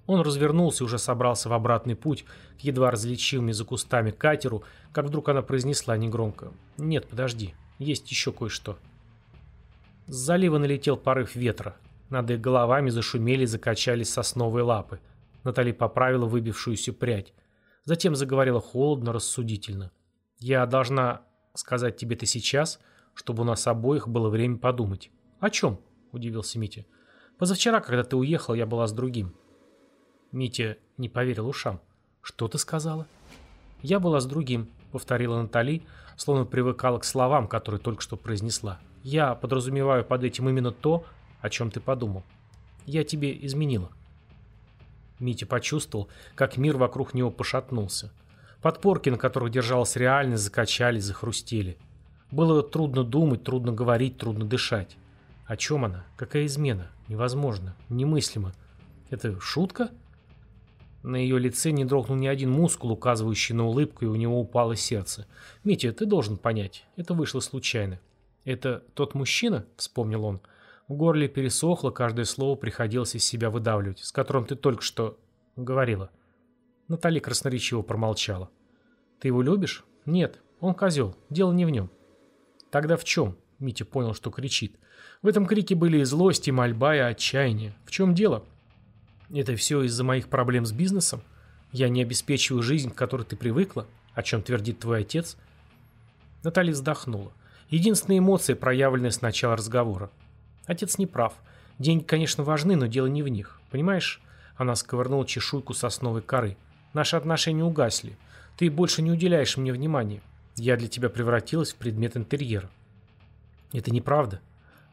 S1: Он развернулся и уже собрался в обратный путь к едва различимыми за кустами катеру, как вдруг она произнесла негромко. «Нет, подожди. Есть еще кое-что». С залива налетел порыв ветра. Над их головами зашумели и закачались сосновые лапы. Натали поправила выбившуюся прядь. Затем заговорила холодно, рассудительно. «Я должна сказать тебе это сейчас, чтобы у нас обоих было время подумать». «О чем?» – удивился Митя. «Позавчера, когда ты уехал, я была с другим». Митя не поверил ушам. «Что ты сказала?» «Я была с другим», — повторила Натали, словно привыкала к словам, которые только что произнесла. Я подразумеваю под этим именно то, о чем ты подумал. Я тебе изменила. Митя почувствовал, как мир вокруг него пошатнулся. Подпорки, на которых держалась реальность, закачались, захрустели. Было трудно думать, трудно говорить, трудно дышать. О чем она? Какая измена? Невозможно. Немыслимо. Это шутка? На ее лице не дрогнул ни один мускул, указывающий на улыбку, и у него упало сердце. «Митя, ты должен понять. Это вышло случайно. «Это тот мужчина?» — вспомнил он. В горле пересохло, каждое слово приходилось из себя выдавливать, с которым ты только что говорила. Натали красноречиво промолчала. «Ты его любишь?» «Нет, он козел, дело не в нем». «Тогда в чем?» — Митя понял, что кричит. В этом крике были и злость, и мольба, и отчаяние. «В чем дело?» «Это все из-за моих проблем с бизнесом? Я не обеспечиваю жизнь, к которой ты привыкла, о чем твердит твой отец?» Наталья вздохнула. Единственная эмоция, проявленная с начала разговора. Отец не прав. Деньги, конечно, важны, но дело не в них. Понимаешь? Она сковырнула чешуйку сосновой коры. Наши отношения угасли. Ты больше не уделяешь мне внимания. Я для тебя превратилась в предмет интерьера. Это неправда.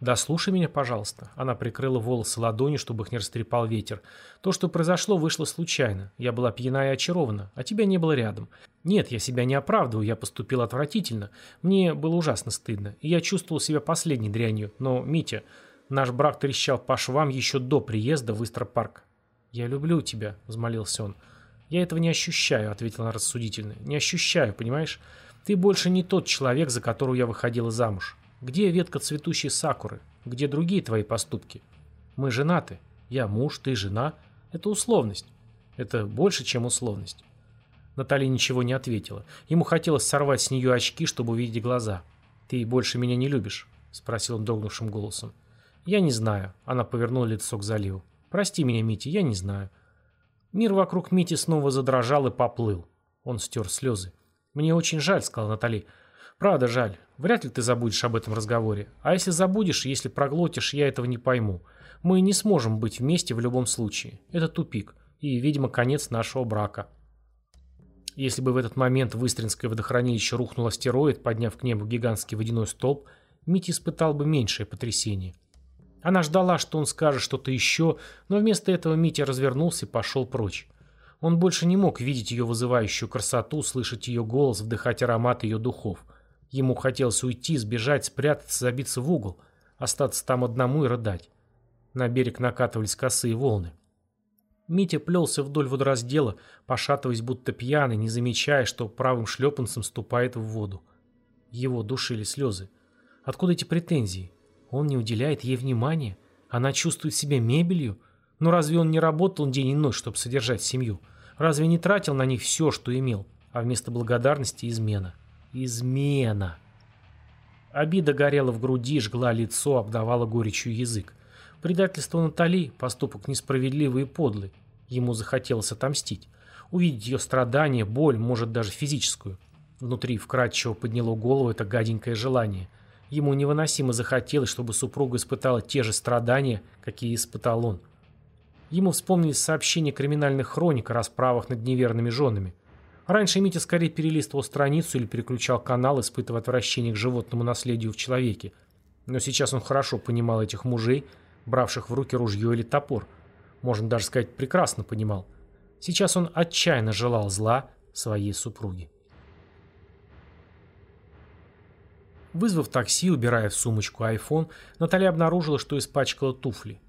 S1: «Да слушай меня, пожалуйста». Она прикрыла волосы ладонью, чтобы их не растрепал ветер. «То, что произошло, вышло случайно. Я была пьяна и очарована, а тебя не было рядом. Нет, я себя не оправдываю, я поступил отвратительно. Мне было ужасно стыдно, и я чувствовал себя последней дрянью. Но, Митя, наш брак трещал по швам еще до приезда в Истропарк». «Я люблю тебя», — взмолился он. «Я этого не ощущаю», — ответила она рассудительно. «Не ощущаю, понимаешь? Ты больше не тот человек, за которого я выходила замуж». Где ветка цветущей сакуры? Где другие твои поступки? Мы женаты. Я муж, ты жена. Это условность. Это больше, чем условность. Наталья ничего не ответила. Ему хотелось сорвать с нее очки, чтобы увидеть глаза. «Ты больше меня не любишь?» – спросил он дрогнувшим голосом. «Я не знаю». Она повернула лицо к заливу. «Прости меня, Митя, я не знаю». Мир вокруг Мити снова задрожал и поплыл. Он стер слезы. «Мне очень жаль», — сказала Натали. Правда, жаль. Вряд ли ты забудешь об этом разговоре. А если забудешь, если проглотишь, я этого не пойму. Мы не сможем быть вместе в любом случае. Это тупик. И, видимо, конец нашего брака. Если бы в этот момент в Истринское водохранилище рухнул астероид, подняв к небу гигантский водяной столб, Мити испытал бы меньшее потрясение. Она ждала, что он скажет что-то еще, но вместо этого Митя развернулся и пошел прочь. Он больше не мог видеть ее вызывающую красоту, слышать ее голос, вдыхать аромат ее духов – Ему хотелось уйти, сбежать, спрятаться, забиться в угол, остаться там одному и рыдать. На берег накатывались косые волны. Митя плелся вдоль водораздела, пошатываясь будто пьяный, не замечая, что правым шлепанцем ступает в воду. Его душили слезы. Откуда эти претензии? Он не уделяет ей внимания? Она чувствует себя мебелью? Но разве он не работал день и ночь, чтобы содержать семью? Разве не тратил на них все, что имел, а вместо благодарности измена? Измена. Обида горела в груди, жгла лицо, обдавала горечью язык. Предательство Натали – поступок несправедливый и подлый. Ему захотелось отомстить. Увидеть ее страдания, боль, может даже физическую. Внутри вкрадчиво подняло голову это гаденькое желание. Ему невыносимо захотелось, чтобы супруга испытала те же страдания, какие испытал он. Ему вспомнились сообщения криминальных хроник о расправах над неверными женами. Раньше Митя скорее перелистывал страницу или переключал канал, испытывая отвращение к животному наследию в человеке. Но сейчас он хорошо понимал этих мужей, бравших в руки ружье или топор. Можно даже сказать, прекрасно понимал. Сейчас он отчаянно желал зла своей супруге. Вызвав такси, убирая в сумочку айфон, Наталья обнаружила, что испачкала туфли.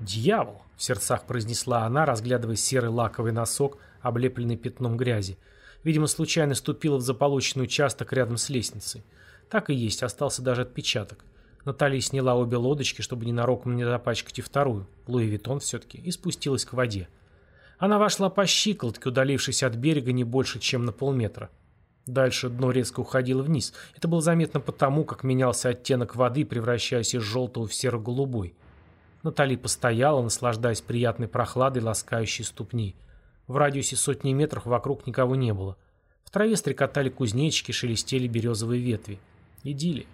S1: «Дьявол!» — в сердцах произнесла она, разглядывая серый лаковый носок, облепленный пятном грязи. Видимо, случайно ступила в заполученный участок рядом с лестницей. Так и есть, остался даже отпечаток. Наталья сняла обе лодочки, чтобы ненароком не запачкать и вторую, Луи Виттон все-таки, и спустилась к воде. Она вошла по щиколотке, удалившись от берега не больше, чем на полметра. Дальше дно резко уходило вниз. Это было заметно потому, как менялся оттенок воды, превращаясь из желтого в серо-голубой. Натали постояла, наслаждаясь приятной прохладой, ласкающей ступни. В радиусе сотни метров вокруг никого не было. В траве стрекотали кузнечики, шелестели березовые ветви. Идиллия.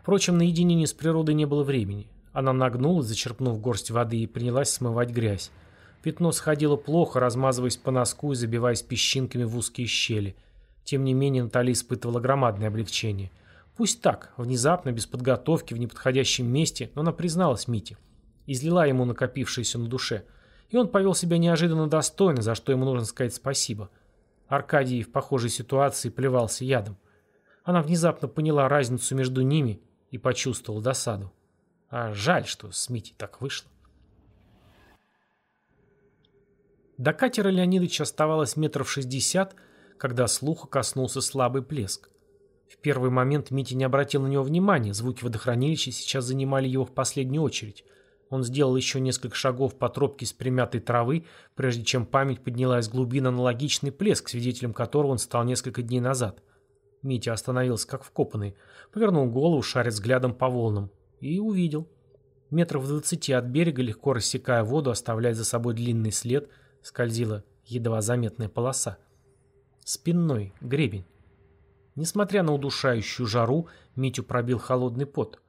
S1: Впрочем, на единение с природой не было времени. Она нагнулась, зачерпнув горсть воды, и принялась смывать грязь. Пятно сходило плохо, размазываясь по носку и забиваясь песчинками в узкие щели. Тем не менее, Натали испытывала громадное облегчение. Пусть так, внезапно, без подготовки, в неподходящем месте, но она призналась Мите. Излила ему накопившееся на душе. И он повел себя неожиданно достойно, за что ему нужно сказать спасибо. Аркадий в похожей ситуации плевался ядом. Она внезапно поняла разницу между ними и почувствовала досаду. А жаль, что с Митей так вышло. До катера Леонидовича оставалось метров шестьдесят, когда слуха коснулся слабый плеск. В первый момент Митя не обратил на него внимания, звуки водохранилища сейчас занимали его в последнюю очередь. Он сделал еще несколько шагов по тропке из примятой травы, прежде чем память поднялась с глубин аналогичный плеск, свидетелем которого он стал несколько дней назад. Митя остановился как вкопанный, повернул голову, шаря взглядом по волнам, и увидел. Метров в двадцати от берега, легко рассекая воду, оставляя за собой длинный след, скользила едва заметная полоса. Спинной гребень. Несмотря на удушающую жару, Митю пробил холодный пот.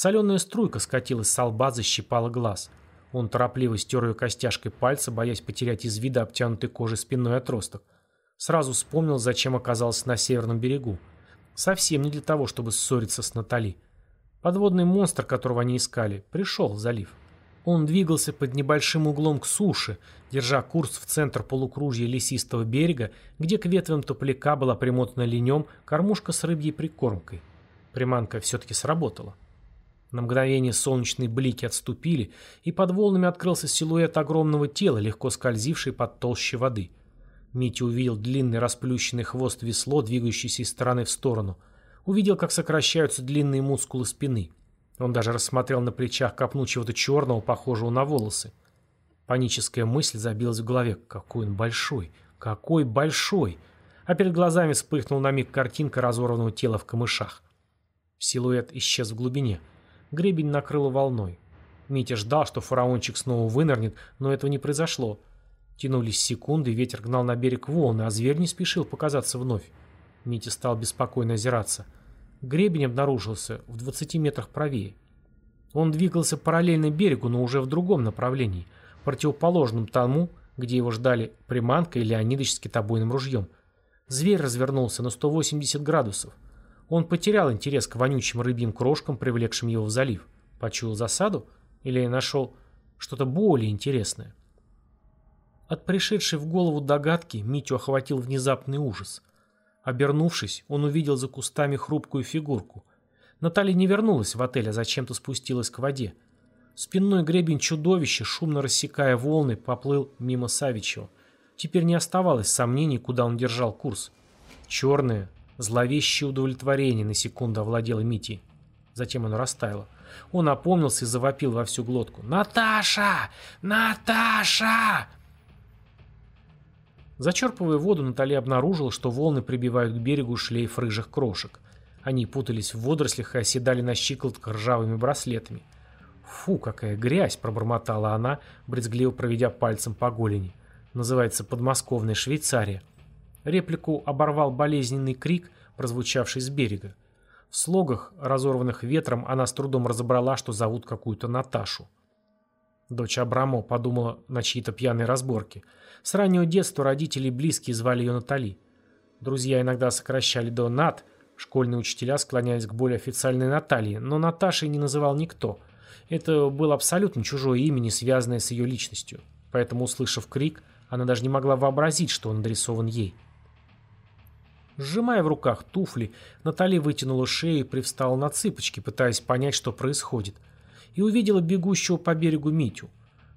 S1: Соленая струйка скатилась с лба, защипала глаз. Он торопливо стер ее костяшкой пальца, боясь потерять из вида обтянутый кожей спинной отросток. Сразу вспомнил, зачем оказался на северном берегу. Совсем не для того, чтобы ссориться с Натали. Подводный монстр, которого они искали, пришел в залив. Он двигался под небольшим углом к суше, держа курс в центр полукружья лесистого берега, где к ветвям топляка была примотана линем кормушка с рыбьей прикормкой. Приманка все-таки сработала. На мгновение солнечные блики отступили, и под волнами открылся силуэт огромного тела, легко скользивший под толще воды. Митя увидел длинный расплющенный хвост весло, двигающийся из стороны в сторону. Увидел, как сокращаются длинные мускулы спины. Он даже рассмотрел на плечах копну чего-то черного, похожего на волосы. Паническая мысль забилась в голове. Какой он большой! Какой большой! А перед глазами вспыхнул на миг картинка разорванного тела в камышах. Силуэт исчез в глубине. Гребень накрыло волной. Митя ждал, что фараончик снова вынырнет, но этого не произошло. Тянулись секунды, ветер гнал на берег волны, а зверь не спешил показаться вновь. Митя стал беспокойно озираться. Гребень обнаружился в 20 метрах правее. Он двигался параллельно берегу, но уже в другом направлении, противоположном тому, где его ждали приманка и Леонидыч с китобойным ружьем. Зверь развернулся на 180 градусов. Он потерял интерес к вонючим рыбьим крошкам, привлекшим его в залив. Почуял засаду? Или нашел что-то более интересное? От пришедшей в голову догадки Митю охватил внезапный ужас. Обернувшись, он увидел за кустами хрупкую фигурку. Наталья не вернулась в отель, а зачем-то спустилась к воде. Спинной гребень чудовища, шумно рассекая волны, поплыл мимо Савичева. Теперь не оставалось сомнений, куда он держал курс. Черное, зловещее удовлетворение на секунду овладело Митей. Затем оно растаяло. Он опомнился и завопил во всю глотку. «Наташа! Наташа!» Зачерпывая воду, Наталья обнаружила, что волны прибивают к берегу шлейф рыжих крошек. Они путались в водорослях и оседали на щиколотках ржавыми браслетами. «Фу, какая грязь!» – пробормотала она, брезгливо проведя пальцем по голени. «Называется подмосковная Швейцария». Реплику оборвал болезненный крик, прозвучавший с берега. В слогах, разорванных ветром, она с трудом разобрала, что зовут какую-то Наташу. Дочь Абрамо подумала на чьи-то пьяные разборки. С раннего детства родители и близкие звали ее Натали. Друзья иногда сокращали до Нат, школьные учителя склонялись к более официальной Наталье, но Наташей не называл никто. Это было абсолютно чужое имя, не связанное с ее личностью. Поэтому, услышав крик, она даже не могла вообразить, что он адресован ей. Сжимая в руках туфли, Натали вытянула шею и привстала на цыпочки, пытаясь понять, что происходит. И увидела бегущего по берегу Митю.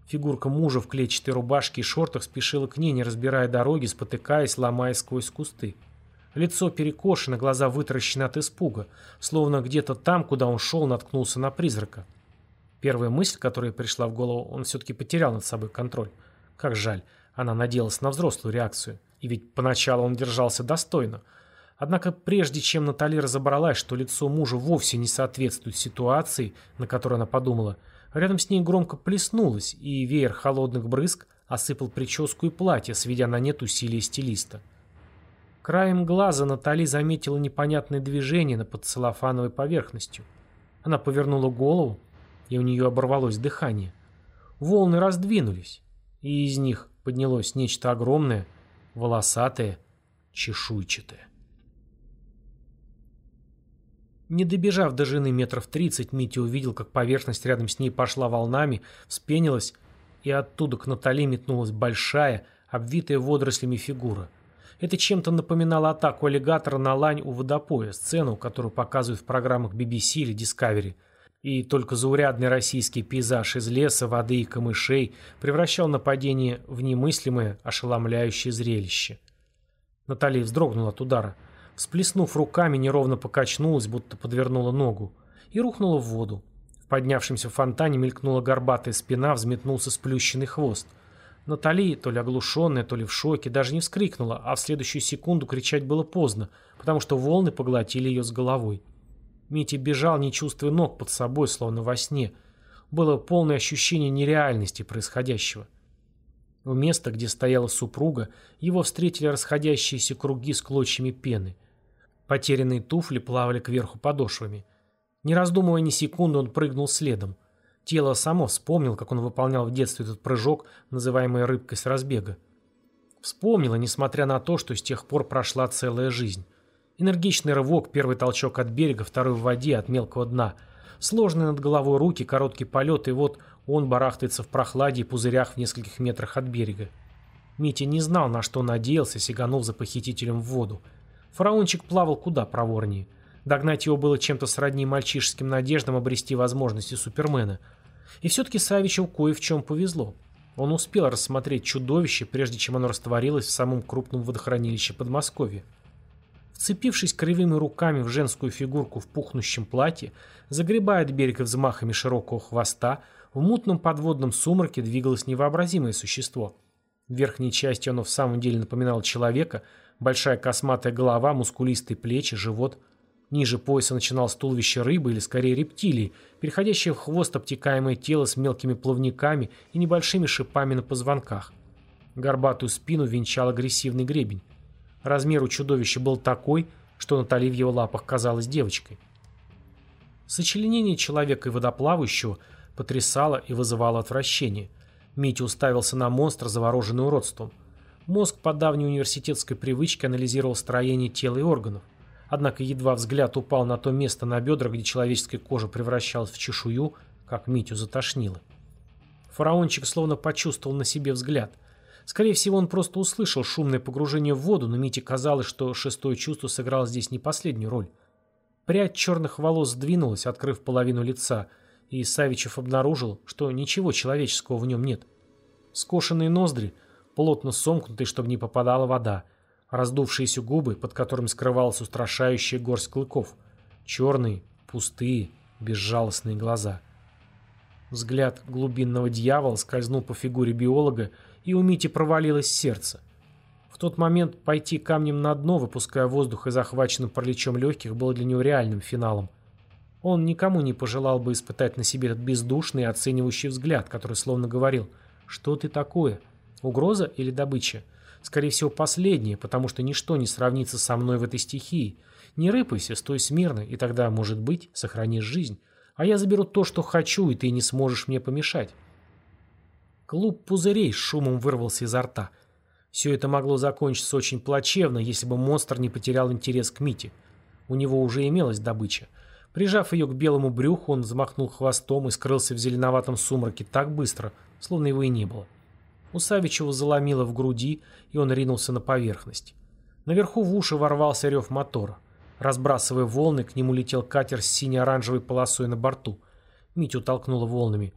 S1: Фигурка мужа в клетчатой рубашке и шортах спешила к ней, не разбирая дороги, спотыкаясь, ломаясь сквозь кусты. Лицо перекошено, глаза вытаращены от испуга, словно где-то там, куда он шел, наткнулся на призрака. Первая мысль, которая пришла в голову, он все-таки потерял над собой контроль. Как жаль, она надеялась на взрослую реакцию. И ведь поначалу он держался достойно. Однако прежде чем Натали разобралась, что лицо мужа вовсе не соответствует ситуации, на которую она подумала, рядом с ней громко плеснулось, и веер холодных брызг осыпал прическу и платье, сведя на нет усилия стилиста. Краем глаза Натали заметила непонятное движение на подцелофановой поверхностью. Она повернула голову, и у нее оборвалось дыхание. Волны раздвинулись, и из них поднялось нечто огромное, волосатое, чешуйчатое. Не добежав до жены метров тридцать, Митя увидел, как поверхность рядом с ней пошла волнами, вспенилась, и оттуда к Натали метнулась большая, обвитая водорослями фигура. Это чем-то напоминало атаку аллигатора на лань у водопоя, сцену, которую показывают в программах BBC или Discovery – и только заурядный российский пейзаж из леса, воды и камышей превращал нападение в немыслимое, ошеломляющее зрелище. Наталья вздрогнула от удара. Всплеснув руками, неровно покачнулась, будто подвернула ногу, и рухнула в воду. В поднявшемся фонтане мелькнула горбатая спина, взметнулся сплющенный хвост. Натали, то ли оглушенная, то ли в шоке, даже не вскрикнула, а в следующую секунду кричать было поздно, потому что волны поглотили ее с головой. Митя бежал, не чувствуя ног под собой, словно во сне. Было полное ощущение нереальности происходящего. У места, где стояла супруга, его встретили расходящиеся круги с клочьями пены. Потерянные туфли плавали кверху подошвами. Не раздумывая ни секунды, он прыгнул следом. Тело само вспомнил, как он выполнял в детстве этот прыжок, называемый рыбкой с разбега. Вспомнила, несмотря на то, что с тех пор прошла целая жизнь. Энергичный рывок, первый толчок от берега, второй в воде от мелкого дна. Сложные над головой руки, короткий полет, и вот он барахтается в прохладе и пузырях в нескольких метрах от берега. Митя не знал, на что надеялся, сиганув за похитителем в воду. Фараончик плавал куда проворнее. Догнать его было чем-то сродни мальчишеским надеждам обрести возможности Супермена. И все-таки Савичу кое в чем повезло. Он успел рассмотреть чудовище, прежде чем оно растворилось в самом крупном водохранилище Подмосковья. Вцепившись кривыми руками в женскую фигурку в пухнущем платье, загребая от берега взмахами широкого хвоста, в мутном подводном сумраке двигалось невообразимое существо. В верхней части оно в самом деле напоминало человека, большая косматая голова, мускулистые плечи, живот. Ниже пояса начиналось туловище рыбы или скорее рептилии, переходящее в хвост обтекаемое тело с мелкими плавниками и небольшими шипами на позвонках. Горбатую спину венчал агрессивный гребень. Размер у чудовища был такой, что Натали в его лапах казалась девочкой. Сочленение человека и водоплавающего потрясало и вызывало отвращение. Митя уставился на монстра, завороженный уродством. Мозг по давней университетской привычке анализировал строение тела и органов. Однако едва взгляд упал на то место на бедрах, где человеческая кожа превращалась в чешую, как Митю затошнило. Фараончик словно почувствовал на себе взгляд – Скорее всего, он просто услышал шумное погружение в воду, но Мите казалось, что шестое чувство сыграло здесь не последнюю роль. Прядь черных волос сдвинулась, открыв половину лица, и Савичев обнаружил, что ничего человеческого в нем нет. Скошенные ноздри, плотно сомкнутые, чтобы не попадала вода, раздувшиеся губы, под которыми скрывалась устрашающая горсть клыков, черные, пустые, безжалостные глаза. Взгляд глубинного дьявола скользнул по фигуре биолога и у Мити провалилось сердце. В тот момент пойти камнем на дно, выпуская воздух и захваченным параличом легких, было для него реальным финалом. Он никому не пожелал бы испытать на себе этот бездушный оценивающий взгляд, который словно говорил «Что ты такое? Угроза или добыча?» Скорее всего, последнее, потому что ничто не сравнится со мной в этой стихии. Не рыпайся, стой смирно, и тогда, может быть, сохранишь жизнь. А я заберу то, что хочу, и ты не сможешь мне помешать. Клуб пузырей с шумом вырвался изо рта. Все это могло закончиться очень плачевно, если бы монстр не потерял интерес к Мите. У него уже имелась добыча. Прижав ее к белому брюху, он взмахнул хвостом и скрылся в зеленоватом сумраке так быстро, словно его и не было. У Савичева заломило в груди, и он ринулся на поверхность. Наверху в уши ворвался рев мотора. Разбрасывая волны, к нему летел катер с сине-оранжевой полосой на борту. Митю толкнуло волнами.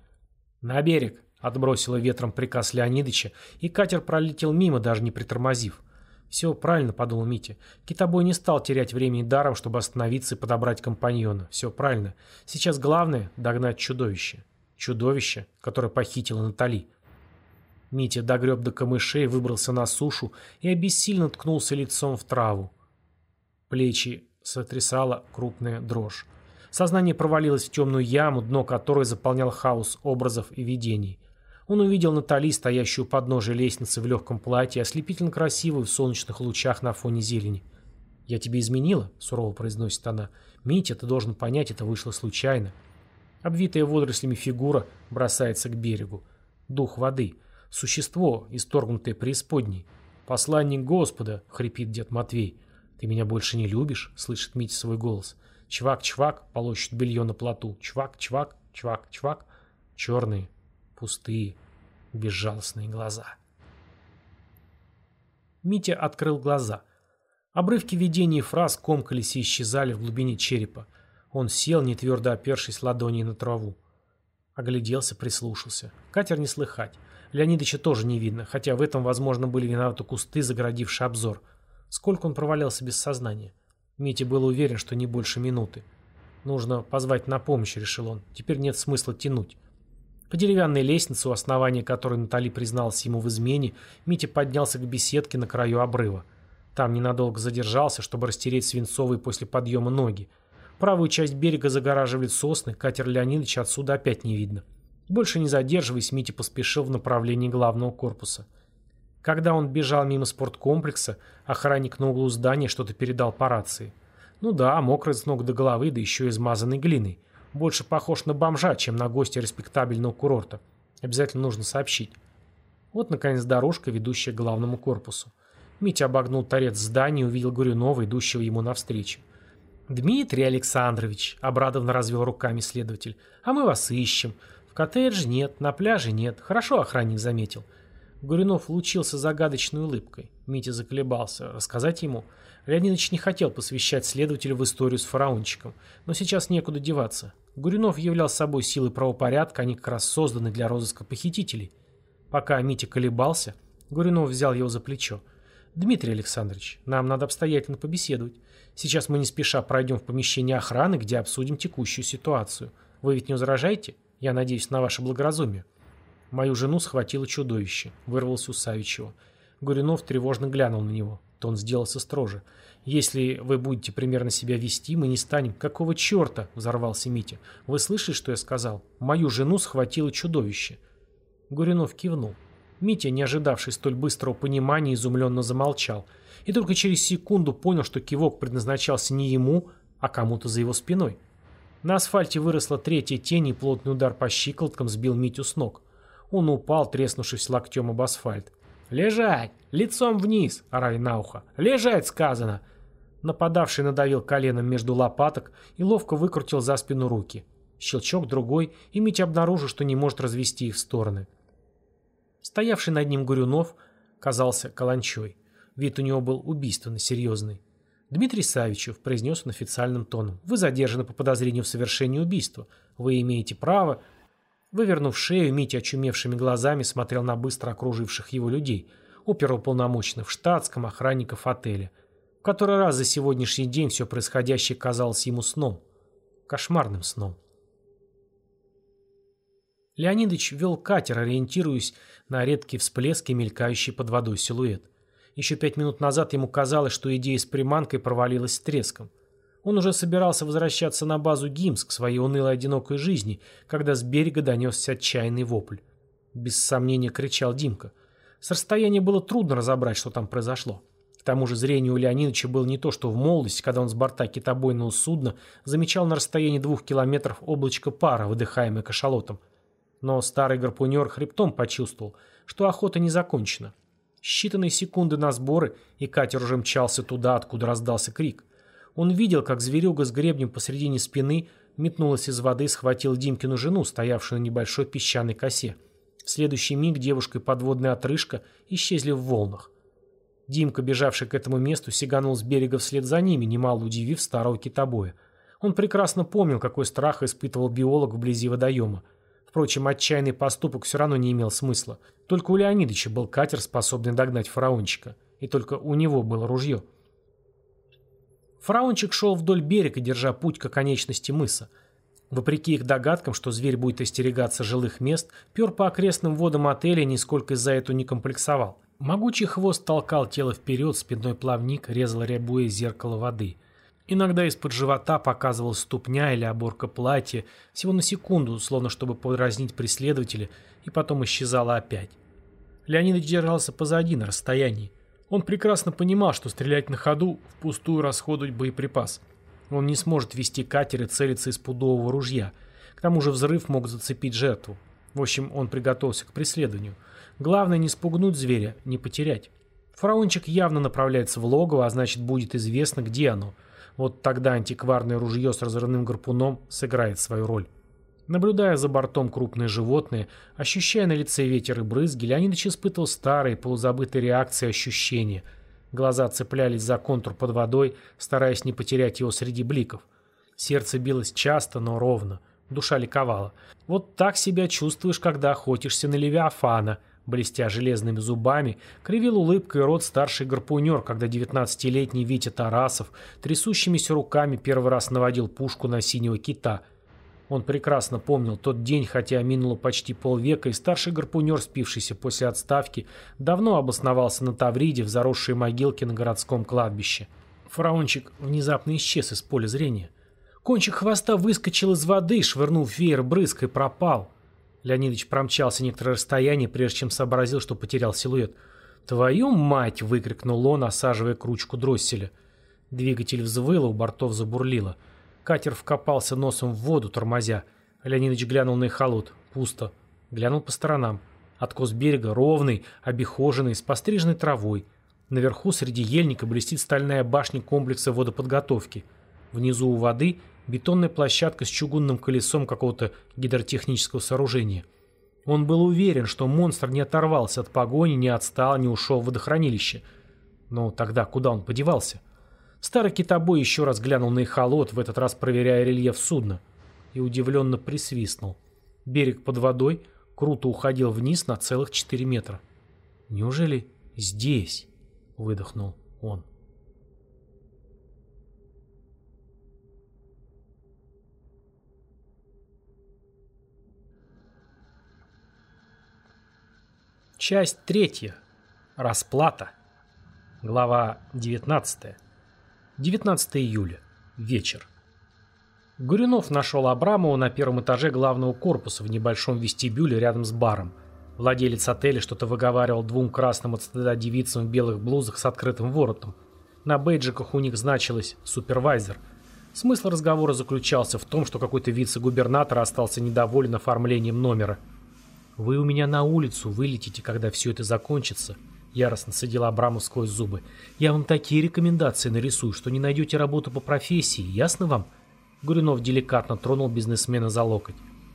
S1: «На берег!» — отбросило ветром приказ Леонидыча, и катер пролетел мимо, даже не притормозив. «Все правильно», — подумал Митя. Китобой не стал терять времени даром, чтобы остановиться и подобрать компаньона. Все правильно. Сейчас главное — догнать чудовище. Чудовище, которое похитило Натали. Митя догреб до камышей, выбрался на сушу и обессильно ткнулся лицом в траву. Плечи сотрясала крупная дрожь. Сознание провалилось в темную яму, дно которой заполнял хаос образов и видений. Он увидел Натали, стоящую под подножия лестницы в легком платье, ослепительно красивую в солнечных лучах на фоне зелени. «Я тебе изменила?» — сурово произносит она. «Митя, ты должен понять, это вышло случайно». Обвитая водорослями фигура бросается к берегу. Дух воды. Существо, исторгнутое преисподней. «Посланник Господа!» — хрипит дед Матвей. «Ты меня больше не любишь?» — слышит Митя свой голос. Чвак-чвак полощет белье на плоту. Чвак-чвак, чвак-чвак. Черные, пустые, безжалостные глаза. Митя открыл глаза. Обрывки видений и фраз комкались и исчезали в глубине черепа. Он сел, не твердо опершись ладонью на траву. Огляделся, прислушался. Катер не слыхать. Леонидыча тоже не видно, хотя в этом, возможно, были виноваты кусты, загородившие обзор. Сколько он провалялся без сознания? Митя был уверен, что не больше минуты. Нужно позвать на помощь, решил он. Теперь нет смысла тянуть. По деревянной лестнице, у основания которой Натали призналась ему в измене, Митя поднялся к беседке на краю обрыва. Там ненадолго задержался, чтобы растереть свинцовые после подъема ноги. Правую часть берега загораживали сосны, катер Леонидовича отсюда опять не видно. Больше не задерживаясь, Митя поспешил в направлении главного корпуса. Когда он бежал мимо спорткомплекса, охранник на углу здания что-то передал по рации. Ну да, мокрый с ног до головы, да еще измазанный глиной. Больше похож на бомжа, чем на гостя респектабельного курорта. Обязательно нужно сообщить. Вот, наконец, дорожка, ведущая к главному корпусу. Митя обогнул торец здания и увидел Горюнова, идущего ему навстречу. «Дмитрий Александрович», — обрадованно развел руками следователь, — «а мы вас ищем. В коттедже нет, на пляже нет. Хорошо охранник заметил». Горюнов лучился загадочной улыбкой. Митя заколебался. Рассказать ему? Леонидович не хотел посвящать следователя в историю с фараончиком. Но сейчас некуда деваться. Гуринов являл собой силы правопорядка, они как раз созданы для розыска похитителей. Пока Митя колебался, Гуринов взял его за плечо. «Дмитрий Александрович, нам надо обстоятельно побеседовать. Сейчас мы не спеша пройдем в помещение охраны, где обсудим текущую ситуацию. Вы ведь не возражаете? Я надеюсь на ваше благоразумие». Мою жену схватило чудовище, вырвался у Савичева. Гуринов тревожно глянул на него. Тон сделался строже. «Если вы будете примерно себя вести, мы не станем». «Какого черта?» – взорвался Митя. «Вы слышали, что я сказал? Мою жену схватило чудовище». Гуринов кивнул. Митя, не ожидавший столь быстрого понимания, изумленно замолчал. И только через секунду понял, что кивок предназначался не ему, а кому-то за его спиной. На асфальте выросла третья тень, и плотный удар по щиколоткам сбил Митю с ног. Он упал, треснувшись локтем об асфальт. «Лежать! Лицом вниз!» – орали на ухо. «Лежать!» – сказано. Нападавший надавил коленом между лопаток и ловко выкрутил за спину руки. Щелчок другой, и Митя обнаружил, что не может развести их в стороны. Стоявший над ним Гурюнов казался каланчой. Вид у него был убийственно серьезный. «Дмитрий Савичев», — произнес он официальным тоном, — «вы задержаны по подозрению в совершении убийства. Вы имеете право...» Вывернув шею, Митя очумевшими глазами смотрел на быстро окруживших его людей, оперуполномоченных в штатском, охранников отеля. Который раз за сегодняшний день все происходящее казалось ему сном. Кошмарным сном. Леонидович вел катер, ориентируясь на редкие всплески, мелькающий под водой силуэт. Еще пять минут назад ему казалось, что идея с приманкой провалилась с треском. Он уже собирался возвращаться на базу ГИМС к своей унылой одинокой жизни, когда с берега донесся отчаянный вопль. Без сомнения кричал Димка. С расстояния было трудно разобрать, что там произошло. К тому же зрение у Леонидовича было не то, что в молодости, когда он с борта китобойного судна замечал на расстоянии двух километров облачко пара, выдыхаемое кашалотом. Но старый гарпунер хребтом почувствовал, что охота не закончена. Считанные секунды на сборы, и катер уже мчался туда, откуда раздался крик – он видел, как зверюга с гребнем посредине спины метнулась из воды и схватил Димкину жену, стоявшую на небольшой песчаной косе. В следующий миг девушка и подводная отрыжка исчезли в волнах. Димка, бежавший к этому месту, сиганул с берега вслед за ними, немало удивив старого китобоя. Он прекрасно помнил, какой страх испытывал биолог вблизи водоема. Впрочем, отчаянный поступок все равно не имел смысла. Только у Леонидовича был катер, способный догнать фараончика. И только у него было ружье. Фараончик шел вдоль берега, держа путь к оконечности мыса. Вопреки их догадкам, что зверь будет остерегаться жилых мест, пер по окрестным водам отеля нисколько из-за этого не комплексовал. Могучий хвост толкал тело вперед, спинной плавник резал рябое зеркало воды. Иногда из-под живота показывалась ступня или оборка платья, всего на секунду, словно чтобы подразнить преследователя, и потом исчезала опять. Леонид держался позади, на расстоянии. Он прекрасно понимал, что стрелять на ходу – впустую расходовать боеприпас. Он не сможет вести катер и целиться из пудового ружья. К тому же взрыв мог зацепить жертву. В общем, он приготовился к преследованию – Главное не спугнуть зверя, не потерять. Фараончик явно направляется в логово, а значит будет известно, где оно. Вот тогда антикварное ружье с разрывным гарпуном сыграет свою роль. Наблюдая за бортом крупные животные, ощущая на лице ветер и брызги, Леонидович испытывал старые, полузабытые реакции и ощущения. Глаза цеплялись за контур под водой, стараясь не потерять его среди бликов. Сердце билось часто, но ровно. Душа ликовала. Вот так себя чувствуешь, когда охотишься на Левиафана – Блестя железными зубами, кривил улыбкой рот старший гарпунер, когда девятнадцатилетний Витя Тарасов трясущимися руками первый раз наводил пушку на синего кита. Он прекрасно помнил тот день, хотя минуло почти полвека, и старший гарпунер, спившийся после отставки, давно обосновался на Тавриде в заросшей могилке на городском кладбище. Фараончик внезапно исчез из поля зрения. Кончик хвоста выскочил из воды, швырнув веер брызг и пропал. Леонидович промчался некоторое расстояние, прежде чем сообразил, что потерял силуэт. «Твою мать!» — выкрикнул он, осаживая к ручку дросселя. Двигатель взвыл, у бортов забурлило. Катер вкопался носом в воду, тормозя. Леонидович глянул на эхолот. Пусто. Глянул по сторонам. Откос берега ровный, обихоженный, с постриженной травой. Наверху среди ельника блестит стальная башня комплекса водоподготовки. Внизу у воды бетонная площадка с чугунным колесом какого-то гидротехнического сооружения. Он был уверен, что монстр не оторвался от погони, не отстал, не ушел в водохранилище. Но тогда куда он подевался? Старый китобой еще раз глянул на эхолот, в этот раз проверяя рельеф судна, и удивленно присвистнул. Берег под водой круто уходил вниз на целых 4 метра. «Неужели здесь?» — выдохнул он. Часть третья. Расплата. Глава 19. 19 июля. Вечер. Гуринов нашел Абрамова на первом этаже главного корпуса в небольшом вестибюле рядом с баром. Владелец отеля что-то выговаривал двум красным от стыда девицам в белых блузах с открытым воротом. На бейджиках у них значилось «супервайзер». Смысл разговора заключался в том, что какой-то вице-губернатор остался недоволен оформлением номера – «Вы у меня на улицу вылетите, когда все это закончится», — яростно садила Абрамов сквозь зубы. «Я вам такие рекомендации нарисую, что не найдете работу по профессии, ясно вам?» Гуринов деликатно тронул бизнесмена за локоть.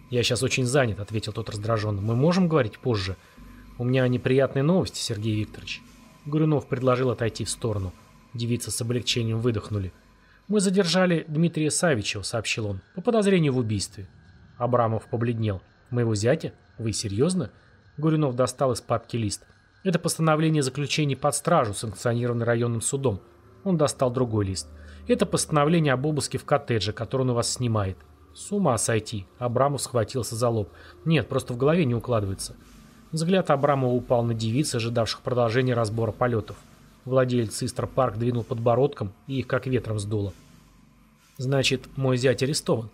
S1: «Я сейчас очень занят», — ответил тот раздраженно. «Мы можем говорить позже?» «У меня неприятные новости, Сергей Викторович». Гуринов предложил отойти в сторону. Девицы с облегчением выдохнули. «Мы задержали Дмитрия Савичева», — сообщил он, — «по подозрению в убийстве». Абрамов побледнел. «Моего зятя?» «Вы серьезно?» Горюнов достал из папки лист. «Это постановление заключения под стражу, санкционированное районным судом». Он достал другой лист. «Это постановление об обыске в коттедже, который он у вас снимает». «С ума сойти!» Абрамов схватился за лоб. «Нет, просто в голове не укладывается». Взгляд Абрамова упал на девиц, ожидавших продолжения разбора полетов. Владелец Истер Парк двинул подбородком, и их как ветром сдуло. «Значит, мой зять арестован?»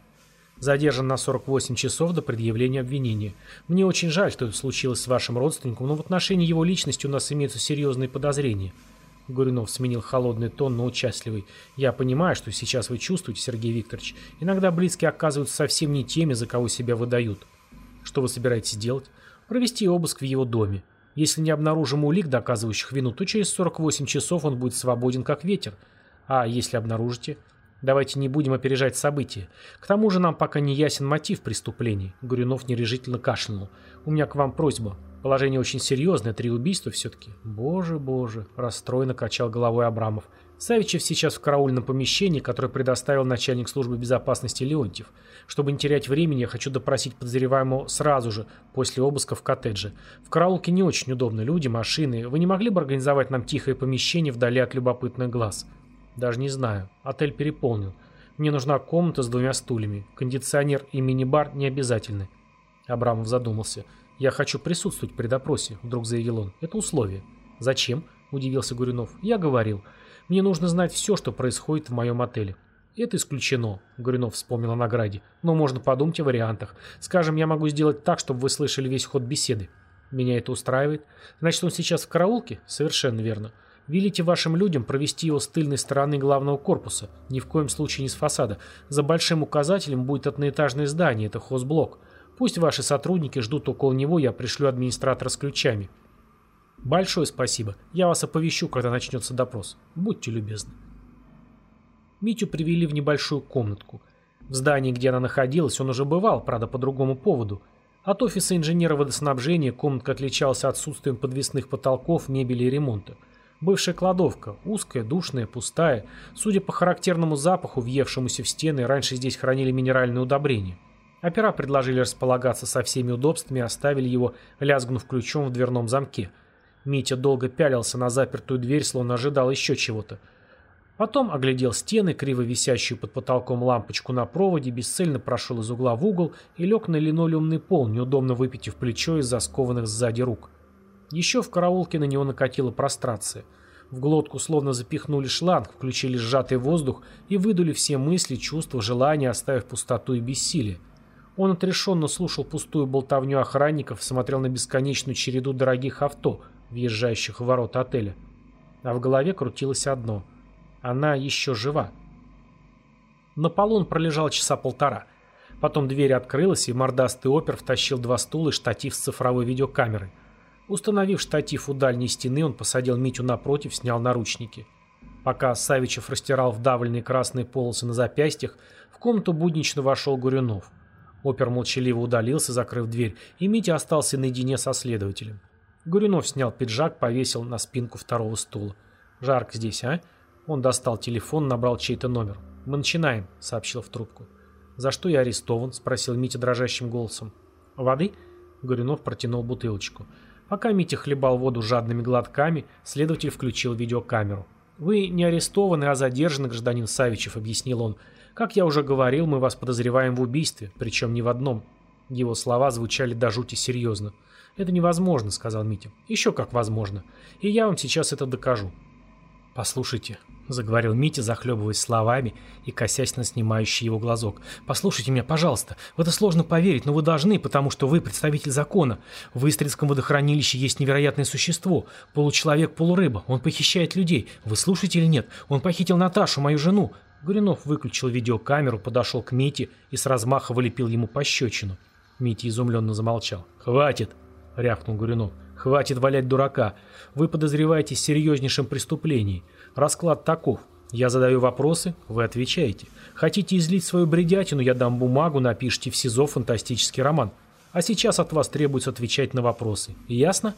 S1: Задержан на 48 часов до предъявления обвинения. Мне очень жаль, что это случилось с вашим родственником, но в отношении его личности у нас имеются серьезные подозрения. Горюнов сменил холодный тон на участливый. «Я понимаю, что сейчас вы чувствуете, Сергей Викторович. Иногда близкие оказываются совсем не теми, за кого себя выдают. Что вы собираетесь делать? Провести обыск в его доме. Если не обнаружим улик, доказывающих вину, то через 48 часов он будет свободен как ветер. А если обнаружите? Давайте не будем опережать события. К тому же нам пока не ясен мотив преступлений. Горюнов нерешительно кашлянул. У меня к вам просьба. Положение очень серьезное, три убийства все-таки. Боже, боже, расстроенно качал головой Абрамов. Савичев сейчас в караульном помещении, которое предоставил начальник службы безопасности Леонтьев. Чтобы не терять времени, я хочу допросить подозреваемого сразу же, после обыска в коттедже. В караулке не очень удобно, люди, машины. Вы не могли бы организовать нам тихое помещение вдали от любопытных глаз? Даже не знаю. Отель переполнен. Мне нужна комната с двумя стульями. Кондиционер и мини-бар не обязательны. Абрамов задумался. «Я хочу присутствовать при допросе», — вдруг заявил он. «Это условие». «Зачем?» — удивился Гуринов. «Я говорил. Мне нужно знать все, что происходит в моем отеле». «Это исключено», — Гуринов вспомнил о награде. «Но можно подумать о вариантах. Скажем, я могу сделать так, чтобы вы слышали весь ход беседы». «Меня это устраивает. Значит, он сейчас в караулке?» «Совершенно верно. Велите вашим людям провести его с тыльной стороны главного корпуса, ни в коем случае не с фасада. За большим указателем будет одноэтажное здание, это хозблок. Пусть ваши сотрудники ждут около него, я пришлю администратора с ключами. Большое спасибо. Я вас оповещу, когда начнется допрос. Будьте любезны. Митю привели в небольшую комнатку. В здании, где она находилась, он уже бывал, правда, по другому поводу. От офиса инженера водоснабжения комнатка отличалась отсутствием подвесных потолков, мебели и ремонта. Бывшая кладовка, узкая, душная, пустая. Судя по характерному запаху, въевшемуся в стены, раньше здесь хранили минеральные удобрения. Опера предложили располагаться со всеми удобствами оставили его, лязгнув ключом в дверном замке. Митя долго пялился на запертую дверь, словно ожидал еще чего-то. Потом оглядел стены, криво висящую под потолком лампочку на проводе, бесцельно прошел из угла в угол и лег на линолеумный пол, неудобно выпитив плечо из заскованных сзади рук. Еще в караулке на него накатила прострация. В глотку словно запихнули шланг, включили сжатый воздух и выдули все мысли, чувства, желания, оставив пустоту и бессилие. Он отрешенно слушал пустую болтовню охранников, смотрел на бесконечную череду дорогих авто, въезжающих в ворота отеля. А в голове крутилось одно. Она еще жива. На полу он пролежал часа полтора. Потом дверь открылась, и мордастый опер втащил два стула и штатив с цифровой видеокамерой. Установив штатив у дальней стены, он посадил Митю напротив, снял наручники. Пока Савичев растирал вдавленные красные полосы на запястьях, в комнату буднично вошел Гурюнов. Опер молчаливо удалился, закрыв дверь, и Митя остался наедине со следователем. Гурюнов снял пиджак, повесил на спинку второго стула. «Жарко здесь, а?» Он достал телефон, набрал чей-то номер. «Мы начинаем», — сообщил в трубку. «За что я арестован?» — спросил Митя дрожащим голосом. «Воды?» — Горюнов протянул бутылочку. Пока Митя хлебал воду жадными глотками, следователь включил видеокамеру. «Вы не арестованы, а задержаны, гражданин Савичев», — объяснил он. «Как я уже говорил, мы вас подозреваем в убийстве, причем не в одном». Его слова звучали до жути серьезно. «Это невозможно», — сказал Митя. «Еще как возможно. И я вам сейчас это докажу». «Послушайте», — заговорил Митя, захлебываясь словами и косясь на снимающий его глазок. «Послушайте меня, пожалуйста. В это сложно поверить, но вы должны, потому что вы представитель закона. В Истринском водохранилище есть невероятное существо. Получеловек-полурыба. Он похищает людей. Вы слушаете или нет? Он похитил Наташу, мою жену». Гуринов выключил видеокамеру, подошел к Мите и с размаха вылепил ему пощечину. Митя изумленно замолчал. «Хватит!» — рявкнул Гуринов. «Хватит валять дурака. Вы подозреваете в серьезнейшем преступлении». Расклад таков. Я задаю вопросы, вы отвечаете. Хотите излить свою бредятину, я дам бумагу, напишите в СИЗО фантастический роман. А сейчас от вас требуется отвечать на вопросы. Ясно?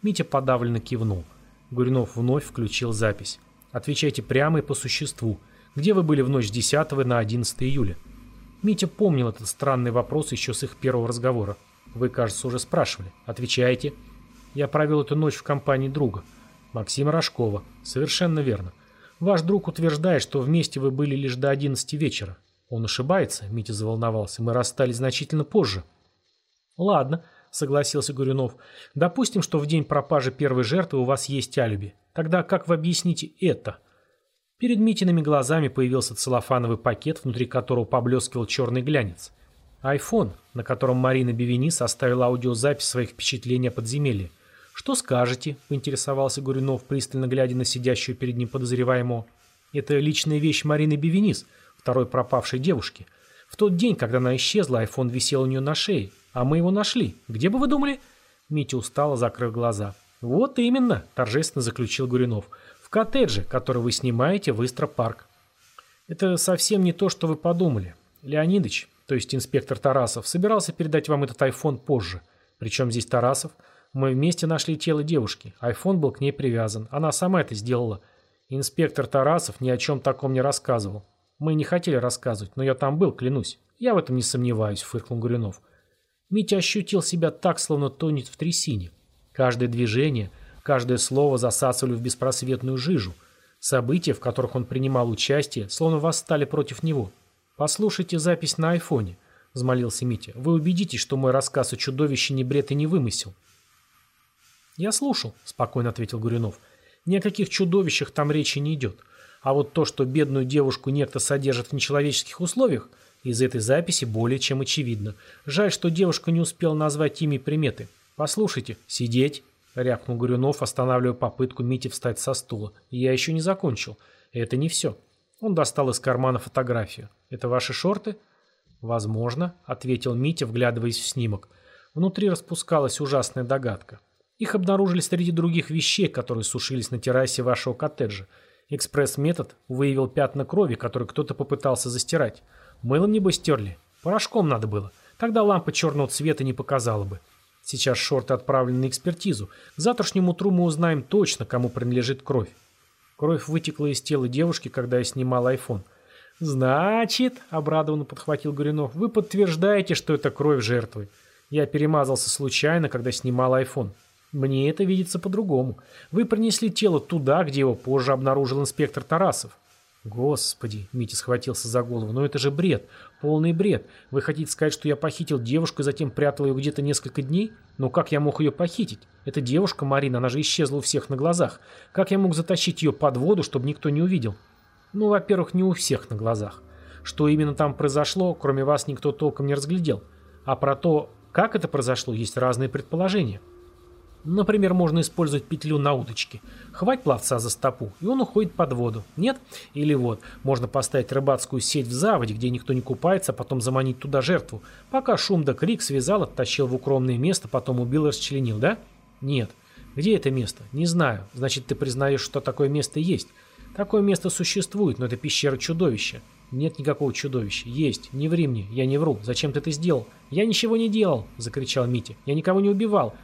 S1: Митя подавленно кивнул. Гуринов вновь включил запись. Отвечайте прямо и по существу. Где вы были в ночь с 10 на 11 июля? Митя помнил этот странный вопрос еще с их первого разговора. Вы, кажется, уже спрашивали. Отвечайте. Я провел эту ночь в компании друга. Максима Рожкова. Совершенно верно. Ваш друг утверждает, что вместе вы были лишь до 11 вечера. Он ошибается, Митя заволновался. Мы расстались значительно позже. Ладно, согласился Гурюнов. Допустим, что в день пропажи первой жертвы у вас есть алиби. Тогда как вы объясните это? Перед Митиными глазами появился целлофановый пакет, внутри которого поблескивал черный глянец. Айфон, на котором Марина Бевини составила аудиозапись своих впечатлений о подземелье. «Что скажете?» – поинтересовался Гуринов, пристально глядя на сидящую перед ним подозреваемого. «Это личная вещь Марины Бивенис, второй пропавшей девушки. В тот день, когда она исчезла, айфон висел у нее на шее, а мы его нашли. Где бы вы думали?» Митя устало закрыл глаза. «Вот именно», – торжественно заключил Гуринов. «В коттедже, который вы снимаете в Истра-парк». Это совсем не то, что вы подумали. Леонидыч, то есть инспектор Тарасов, собирался передать вам этот айфон позже. Причем здесь Тарасов? Мы вместе нашли тело девушки. Айфон был к ней привязан. Она сама это сделала. Инспектор Тарасов ни о чем таком не рассказывал. Мы не хотели рассказывать, но я там был, клянусь. Я в этом не сомневаюсь, фыркнул Гуринов. Митя ощутил себя так, словно тонет в трясине. Каждое движение, каждое слово засасывали в беспросветную жижу. События, в которых он принимал участие, словно восстали против него. «Послушайте запись на айфоне», — взмолился Митя. «Вы убедитесь, что мой рассказ о чудовище не бред и не вымысел». «Я слушал», — спокойно ответил Гуринов. «Ни о каких чудовищах там речи не идет. А вот то, что бедную девушку некто содержит в нечеловеческих условиях, из этой записи более чем очевидно. Жаль, что девушка не успела назвать имя приметы. Послушайте, сидеть, рявкнул Горюнов, останавливая попытку Мити встать со стула. Я еще не закончил. Это не все. Он достал из кармана фотографию. Это ваши шорты? Возможно, ответил Митя, вглядываясь в снимок. Внутри распускалась ужасная догадка. Их обнаружили среди других вещей, которые сушились на террасе вашего коттеджа. Экспресс-метод выявил пятна крови, которые кто-то попытался застирать. Мылом, небось, стерли? Порошком надо было. Тогда лампа черного цвета не показала бы. Сейчас шорты отправлены на экспертизу. К завтрашнему утру мы узнаем точно, кому принадлежит кровь. Кровь вытекла из тела девушки, когда я снимал айфон. «Значит», — обрадованно подхватил Горюнов, — «вы подтверждаете, что это кровь жертвы. Я перемазался случайно, когда снимал айфон. Мне это видится по-другому. Вы принесли тело туда, где его позже обнаружил инспектор Тарасов. «Господи!» — Митя схватился за голову. «Но это же бред! Полный бред! Вы хотите сказать, что я похитил девушку и затем прятал ее где-то несколько дней? Но как я мог ее похитить? Эта девушка, Марина, она же исчезла у всех на глазах. Как я мог затащить ее под воду, чтобы никто не увидел?» «Ну, во-первых, не у всех на глазах. Что именно там произошло, кроме вас никто толком не разглядел. А про то, как это произошло, есть разные предположения». Например, можно использовать петлю на удочке. Хвать пловца за стопу, и он уходит под воду. Нет? Или вот, можно поставить рыбацкую сеть в заводе, где никто не купается, а потом заманить туда жертву. Пока шум да крик связал, оттащил в укромное место, потом убил и расчленил, да? Нет. Где это место? Не знаю. Значит, ты признаешь, что такое место есть. Такое место существует, но это пещера чудовища. Нет никакого чудовища. Есть. Не ври мне. Я не вру. Зачем ты это сделал? Я ничего не делал, закричал Митя. Я никого не убивал.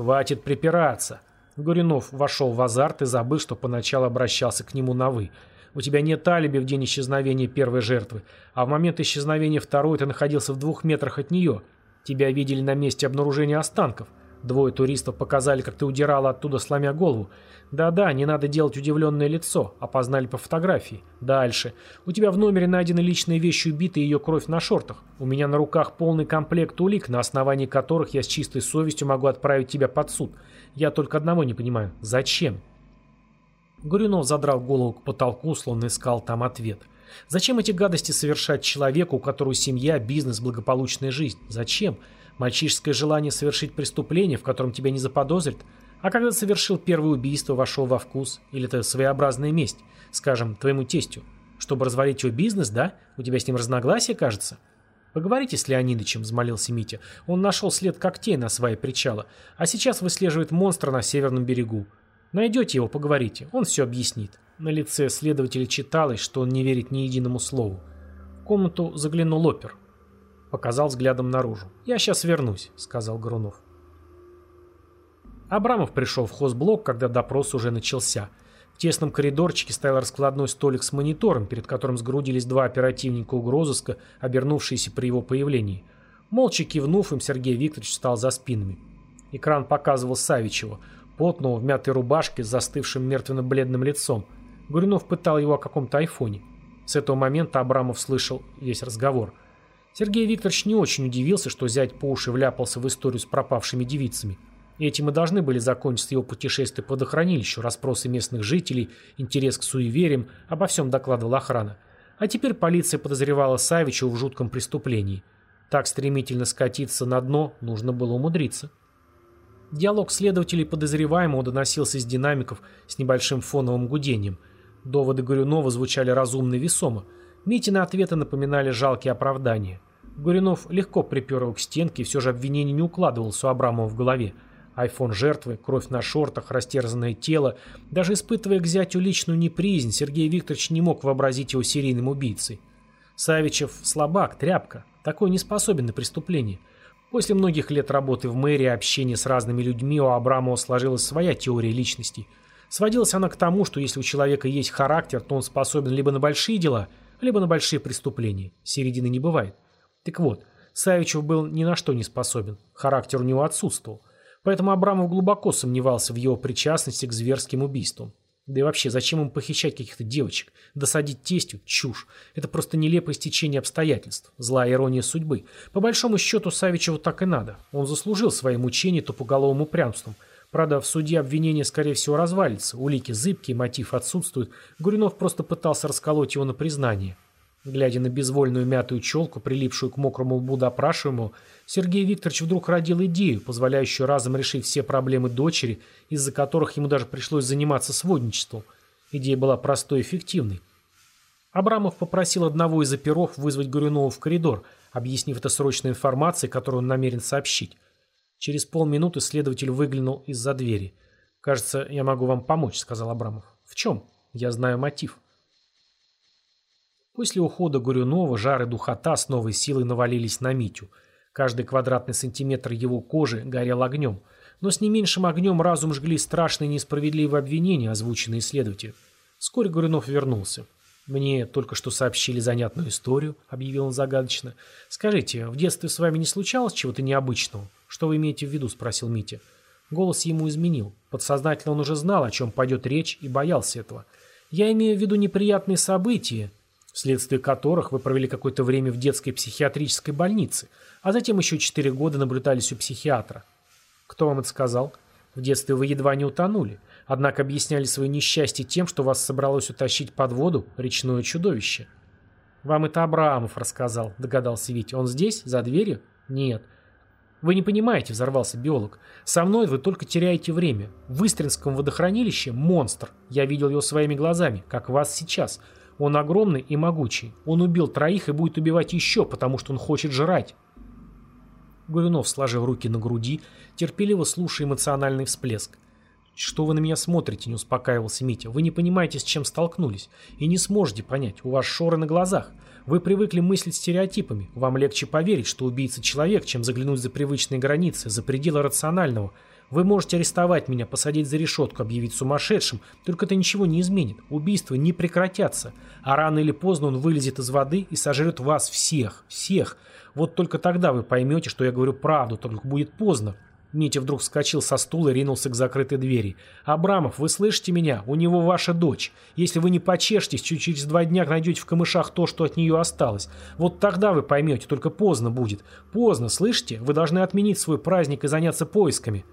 S1: «Хватит припираться!» Гуринов вошел в азарт и забыл, что поначалу обращался к нему на «вы». У тебя нет алиби в день исчезновения первой жертвы, а в момент исчезновения второй ты находился в двух метрах от нее. Тебя видели на месте обнаружения останков. Двое туристов показали, как ты удирала оттуда, сломя голову. Да-да, не надо делать удивленное лицо. Опознали по фотографии. Дальше. У тебя в номере найдены личные вещи убитой и ее кровь на шортах. У меня на руках полный комплект улик, на основании которых я с чистой совестью могу отправить тебя под суд. Я только одного не понимаю. Зачем? Горюнов задрал голову к потолку, словно искал там ответ. Зачем эти гадости совершать человеку, у которого семья, бизнес, благополучная жизнь? Зачем? Мальчишеское желание совершить преступление, в котором тебя не заподозрят? А когда совершил первое убийство, вошел во вкус? Или это своеобразная месть, скажем, твоему тестю? Чтобы развалить его бизнес, да? У тебя с ним разногласия, кажется? «Поговорите с Леонидычем», — взмолился Митя. «Он нашел след когтей на свае причала, а сейчас выслеживает монстра на северном берегу. Найдете его, поговорите, он все объяснит». На лице следователя читалось, что он не верит ни единому слову. В комнату заглянул опер. Показал взглядом наружу. «Я сейчас вернусь», — сказал Грунов. Абрамов пришел в хозблок, когда допрос уже начался. В тесном коридорчике стоял раскладной столик с монитором, перед которым сгрудились два оперативника угрозыска, обернувшиеся при его появлении. Молча кивнув им, Сергей Викторович встал за спинами. Экран показывал Савичева, потного в мятой рубашке с застывшим мертвенно-бледным лицом. Гуринов пытал его о каком-то айфоне. С этого момента Абрамов слышал весь разговор. Сергей Викторович не очень удивился, что зять по уши вляпался в историю с пропавшими девицами. Этим и должны были закончиться его путешествие по водохранилищу, расспросы местных жителей, интерес к суевериям, обо всем докладывала охрана. А теперь полиция подозревала Савича в жутком преступлении. Так стремительно скатиться на дно нужно было умудриться. Диалог следователей подозреваемого доносился из динамиков с небольшим фоновым гудением. Доводы Горюнова звучали разумно и весомо. Митины ответы напоминали жалкие оправдания. Горюнов легко припер его к стенке, все же обвинение не укладывалось у Абрамова в голове. Айфон жертвы, кровь на шортах, растерзанное тело. Даже испытывая к зятю личную неприязнь, Сергей Викторович не мог вообразить его серийным убийцей. Савичев слабак, тряпка. Такой не способен на преступление. После многих лет работы в мэрии и общения с разными людьми у Абрамова сложилась своя теория личностей. Сводилась она к тому, что если у человека есть характер, то он способен либо на большие дела, либо на большие преступления. Середины не бывает. Так вот, Савичев был ни на что не способен. Характер у него отсутствовал. Поэтому Абрамов глубоко сомневался в его причастности к зверским убийствам. Да и вообще, зачем им похищать каких-то девочек? Досадить тестю? Чушь. Это просто нелепое стечение обстоятельств. Злая ирония судьбы. По большому счету, Савичеву так и надо. Он заслужил свои мучения тупоголовым упрямством. Правда, в суде обвинение, скорее всего, развалится. Улики зыбкие, мотив отсутствует. Гуринов просто пытался расколоть его на признание. Глядя на безвольную мятую челку, прилипшую к мокрому лбу допрашиваемого, Сергей Викторович вдруг родил идею, позволяющую разом решить все проблемы дочери, из-за которых ему даже пришлось заниматься сводничеством. Идея была простой и эффективной. Абрамов попросил одного из оперов вызвать Горюнова в коридор, объяснив это срочной информацией, которую он намерен сообщить. Через полминуты следователь выглянул из-за двери. «Кажется, я могу вам помочь», — сказал Абрамов. «В чем? Я знаю мотив». После ухода Горюнова жар и духота с новой силой навалились на Митю. Каждый квадратный сантиметр его кожи горел огнем. Но с не меньшим огнем разум жгли страшные несправедливые обвинения, озвученные следователем. Вскоре Горюнов вернулся. «Мне только что сообщили занятную историю», — объявил он загадочно. «Скажите, в детстве с вами не случалось чего-то необычного? Что вы имеете в виду?» — спросил Митя. Голос ему изменил. Подсознательно он уже знал, о чем пойдет речь, и боялся этого. «Я имею в виду неприятные события, вследствие которых вы провели какое-то время в детской психиатрической больнице, а затем еще четыре года наблюдались у психиатра. Кто вам это сказал? В детстве вы едва не утонули, однако объясняли свое несчастье тем, что вас собралось утащить под воду речное чудовище. Вам это Абрамов рассказал, догадался Витя. Он здесь, за дверью? Нет. Вы не понимаете, взорвался биолог. Со мной вы только теряете время. В Истринском водохранилище монстр. Я видел его своими глазами, как вас сейчас. Он огромный и могучий. Он убил троих и будет убивать еще, потому что он хочет жрать. Горюнов, сложив руки на груди, терпеливо слушая эмоциональный всплеск. «Что вы на меня смотрите?» – не успокаивался Митя. «Вы не понимаете, с чем столкнулись. И не сможете понять. У вас шоры на глазах. Вы привыкли мыслить стереотипами. Вам легче поверить, что убийца человек, чем заглянуть за привычные границы, за пределы рационального. Вы можете арестовать меня, посадить за решетку, объявить сумасшедшим, только это ничего не изменит. Убийства не прекратятся, а рано или поздно он вылезет из воды и сожрет вас всех, всех. Вот только тогда вы поймете, что я говорю правду, только будет поздно. Митя вдруг вскочил со стула и ринулся к закрытой двери. «Абрамов, вы слышите меня? У него ваша дочь. Если вы не почешетесь, чуть через два дня найдете в камышах то, что от нее осталось. Вот тогда вы поймете, только поздно будет. Поздно, слышите? Вы должны отменить свой праздник и заняться поисками».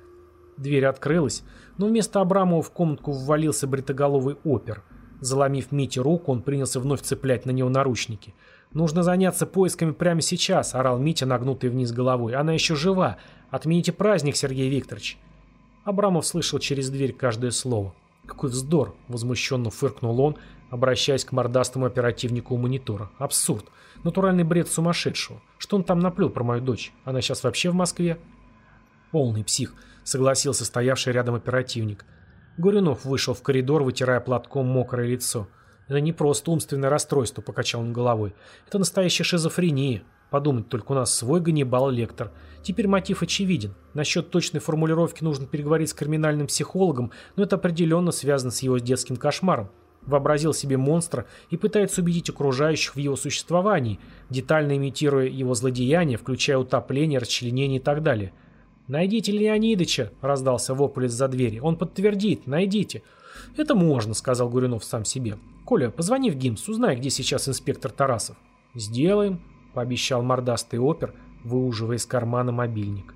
S1: Дверь открылась, но вместо Абрамова в комнатку ввалился бритоголовый опер. Заломив Мите руку, он принялся вновь цеплять на него наручники. «Нужно заняться поисками прямо сейчас», — орал Митя, нагнутый вниз головой. «Она еще жива. Отмените праздник, Сергей Викторович». Абрамов слышал через дверь каждое слово. «Какой вздор!» — возмущенно фыркнул он, обращаясь к мордастому оперативнику у монитора. «Абсурд! Натуральный бред сумасшедшего! Что он там наплел про мою дочь? Она сейчас вообще в Москве?» «Полный псих согласился стоявший рядом оперативник. Горюнов вышел в коридор, вытирая платком мокрое лицо. «Это не просто умственное расстройство», — покачал он головой. «Это настоящая шизофрения. Подумать, только у нас свой Ганнибал-лектор. Теперь мотив очевиден. Насчет точной формулировки нужно переговорить с криминальным психологом, но это определенно связано с его детским кошмаром. Вообразил себе монстра и пытается убедить окружающих в его существовании, детально имитируя его злодеяния, включая утопление, расчленение и так далее. «Найдите Леонидыча!» — раздался вопль из-за двери. «Он подтвердит! Найдите!» «Это можно», — сказал Гуринов сам себе. «Коля, позвони в ГИМС, узнай, где сейчас инспектор Тарасов». «Сделаем», — пообещал мордастый опер, выуживая из кармана мобильник.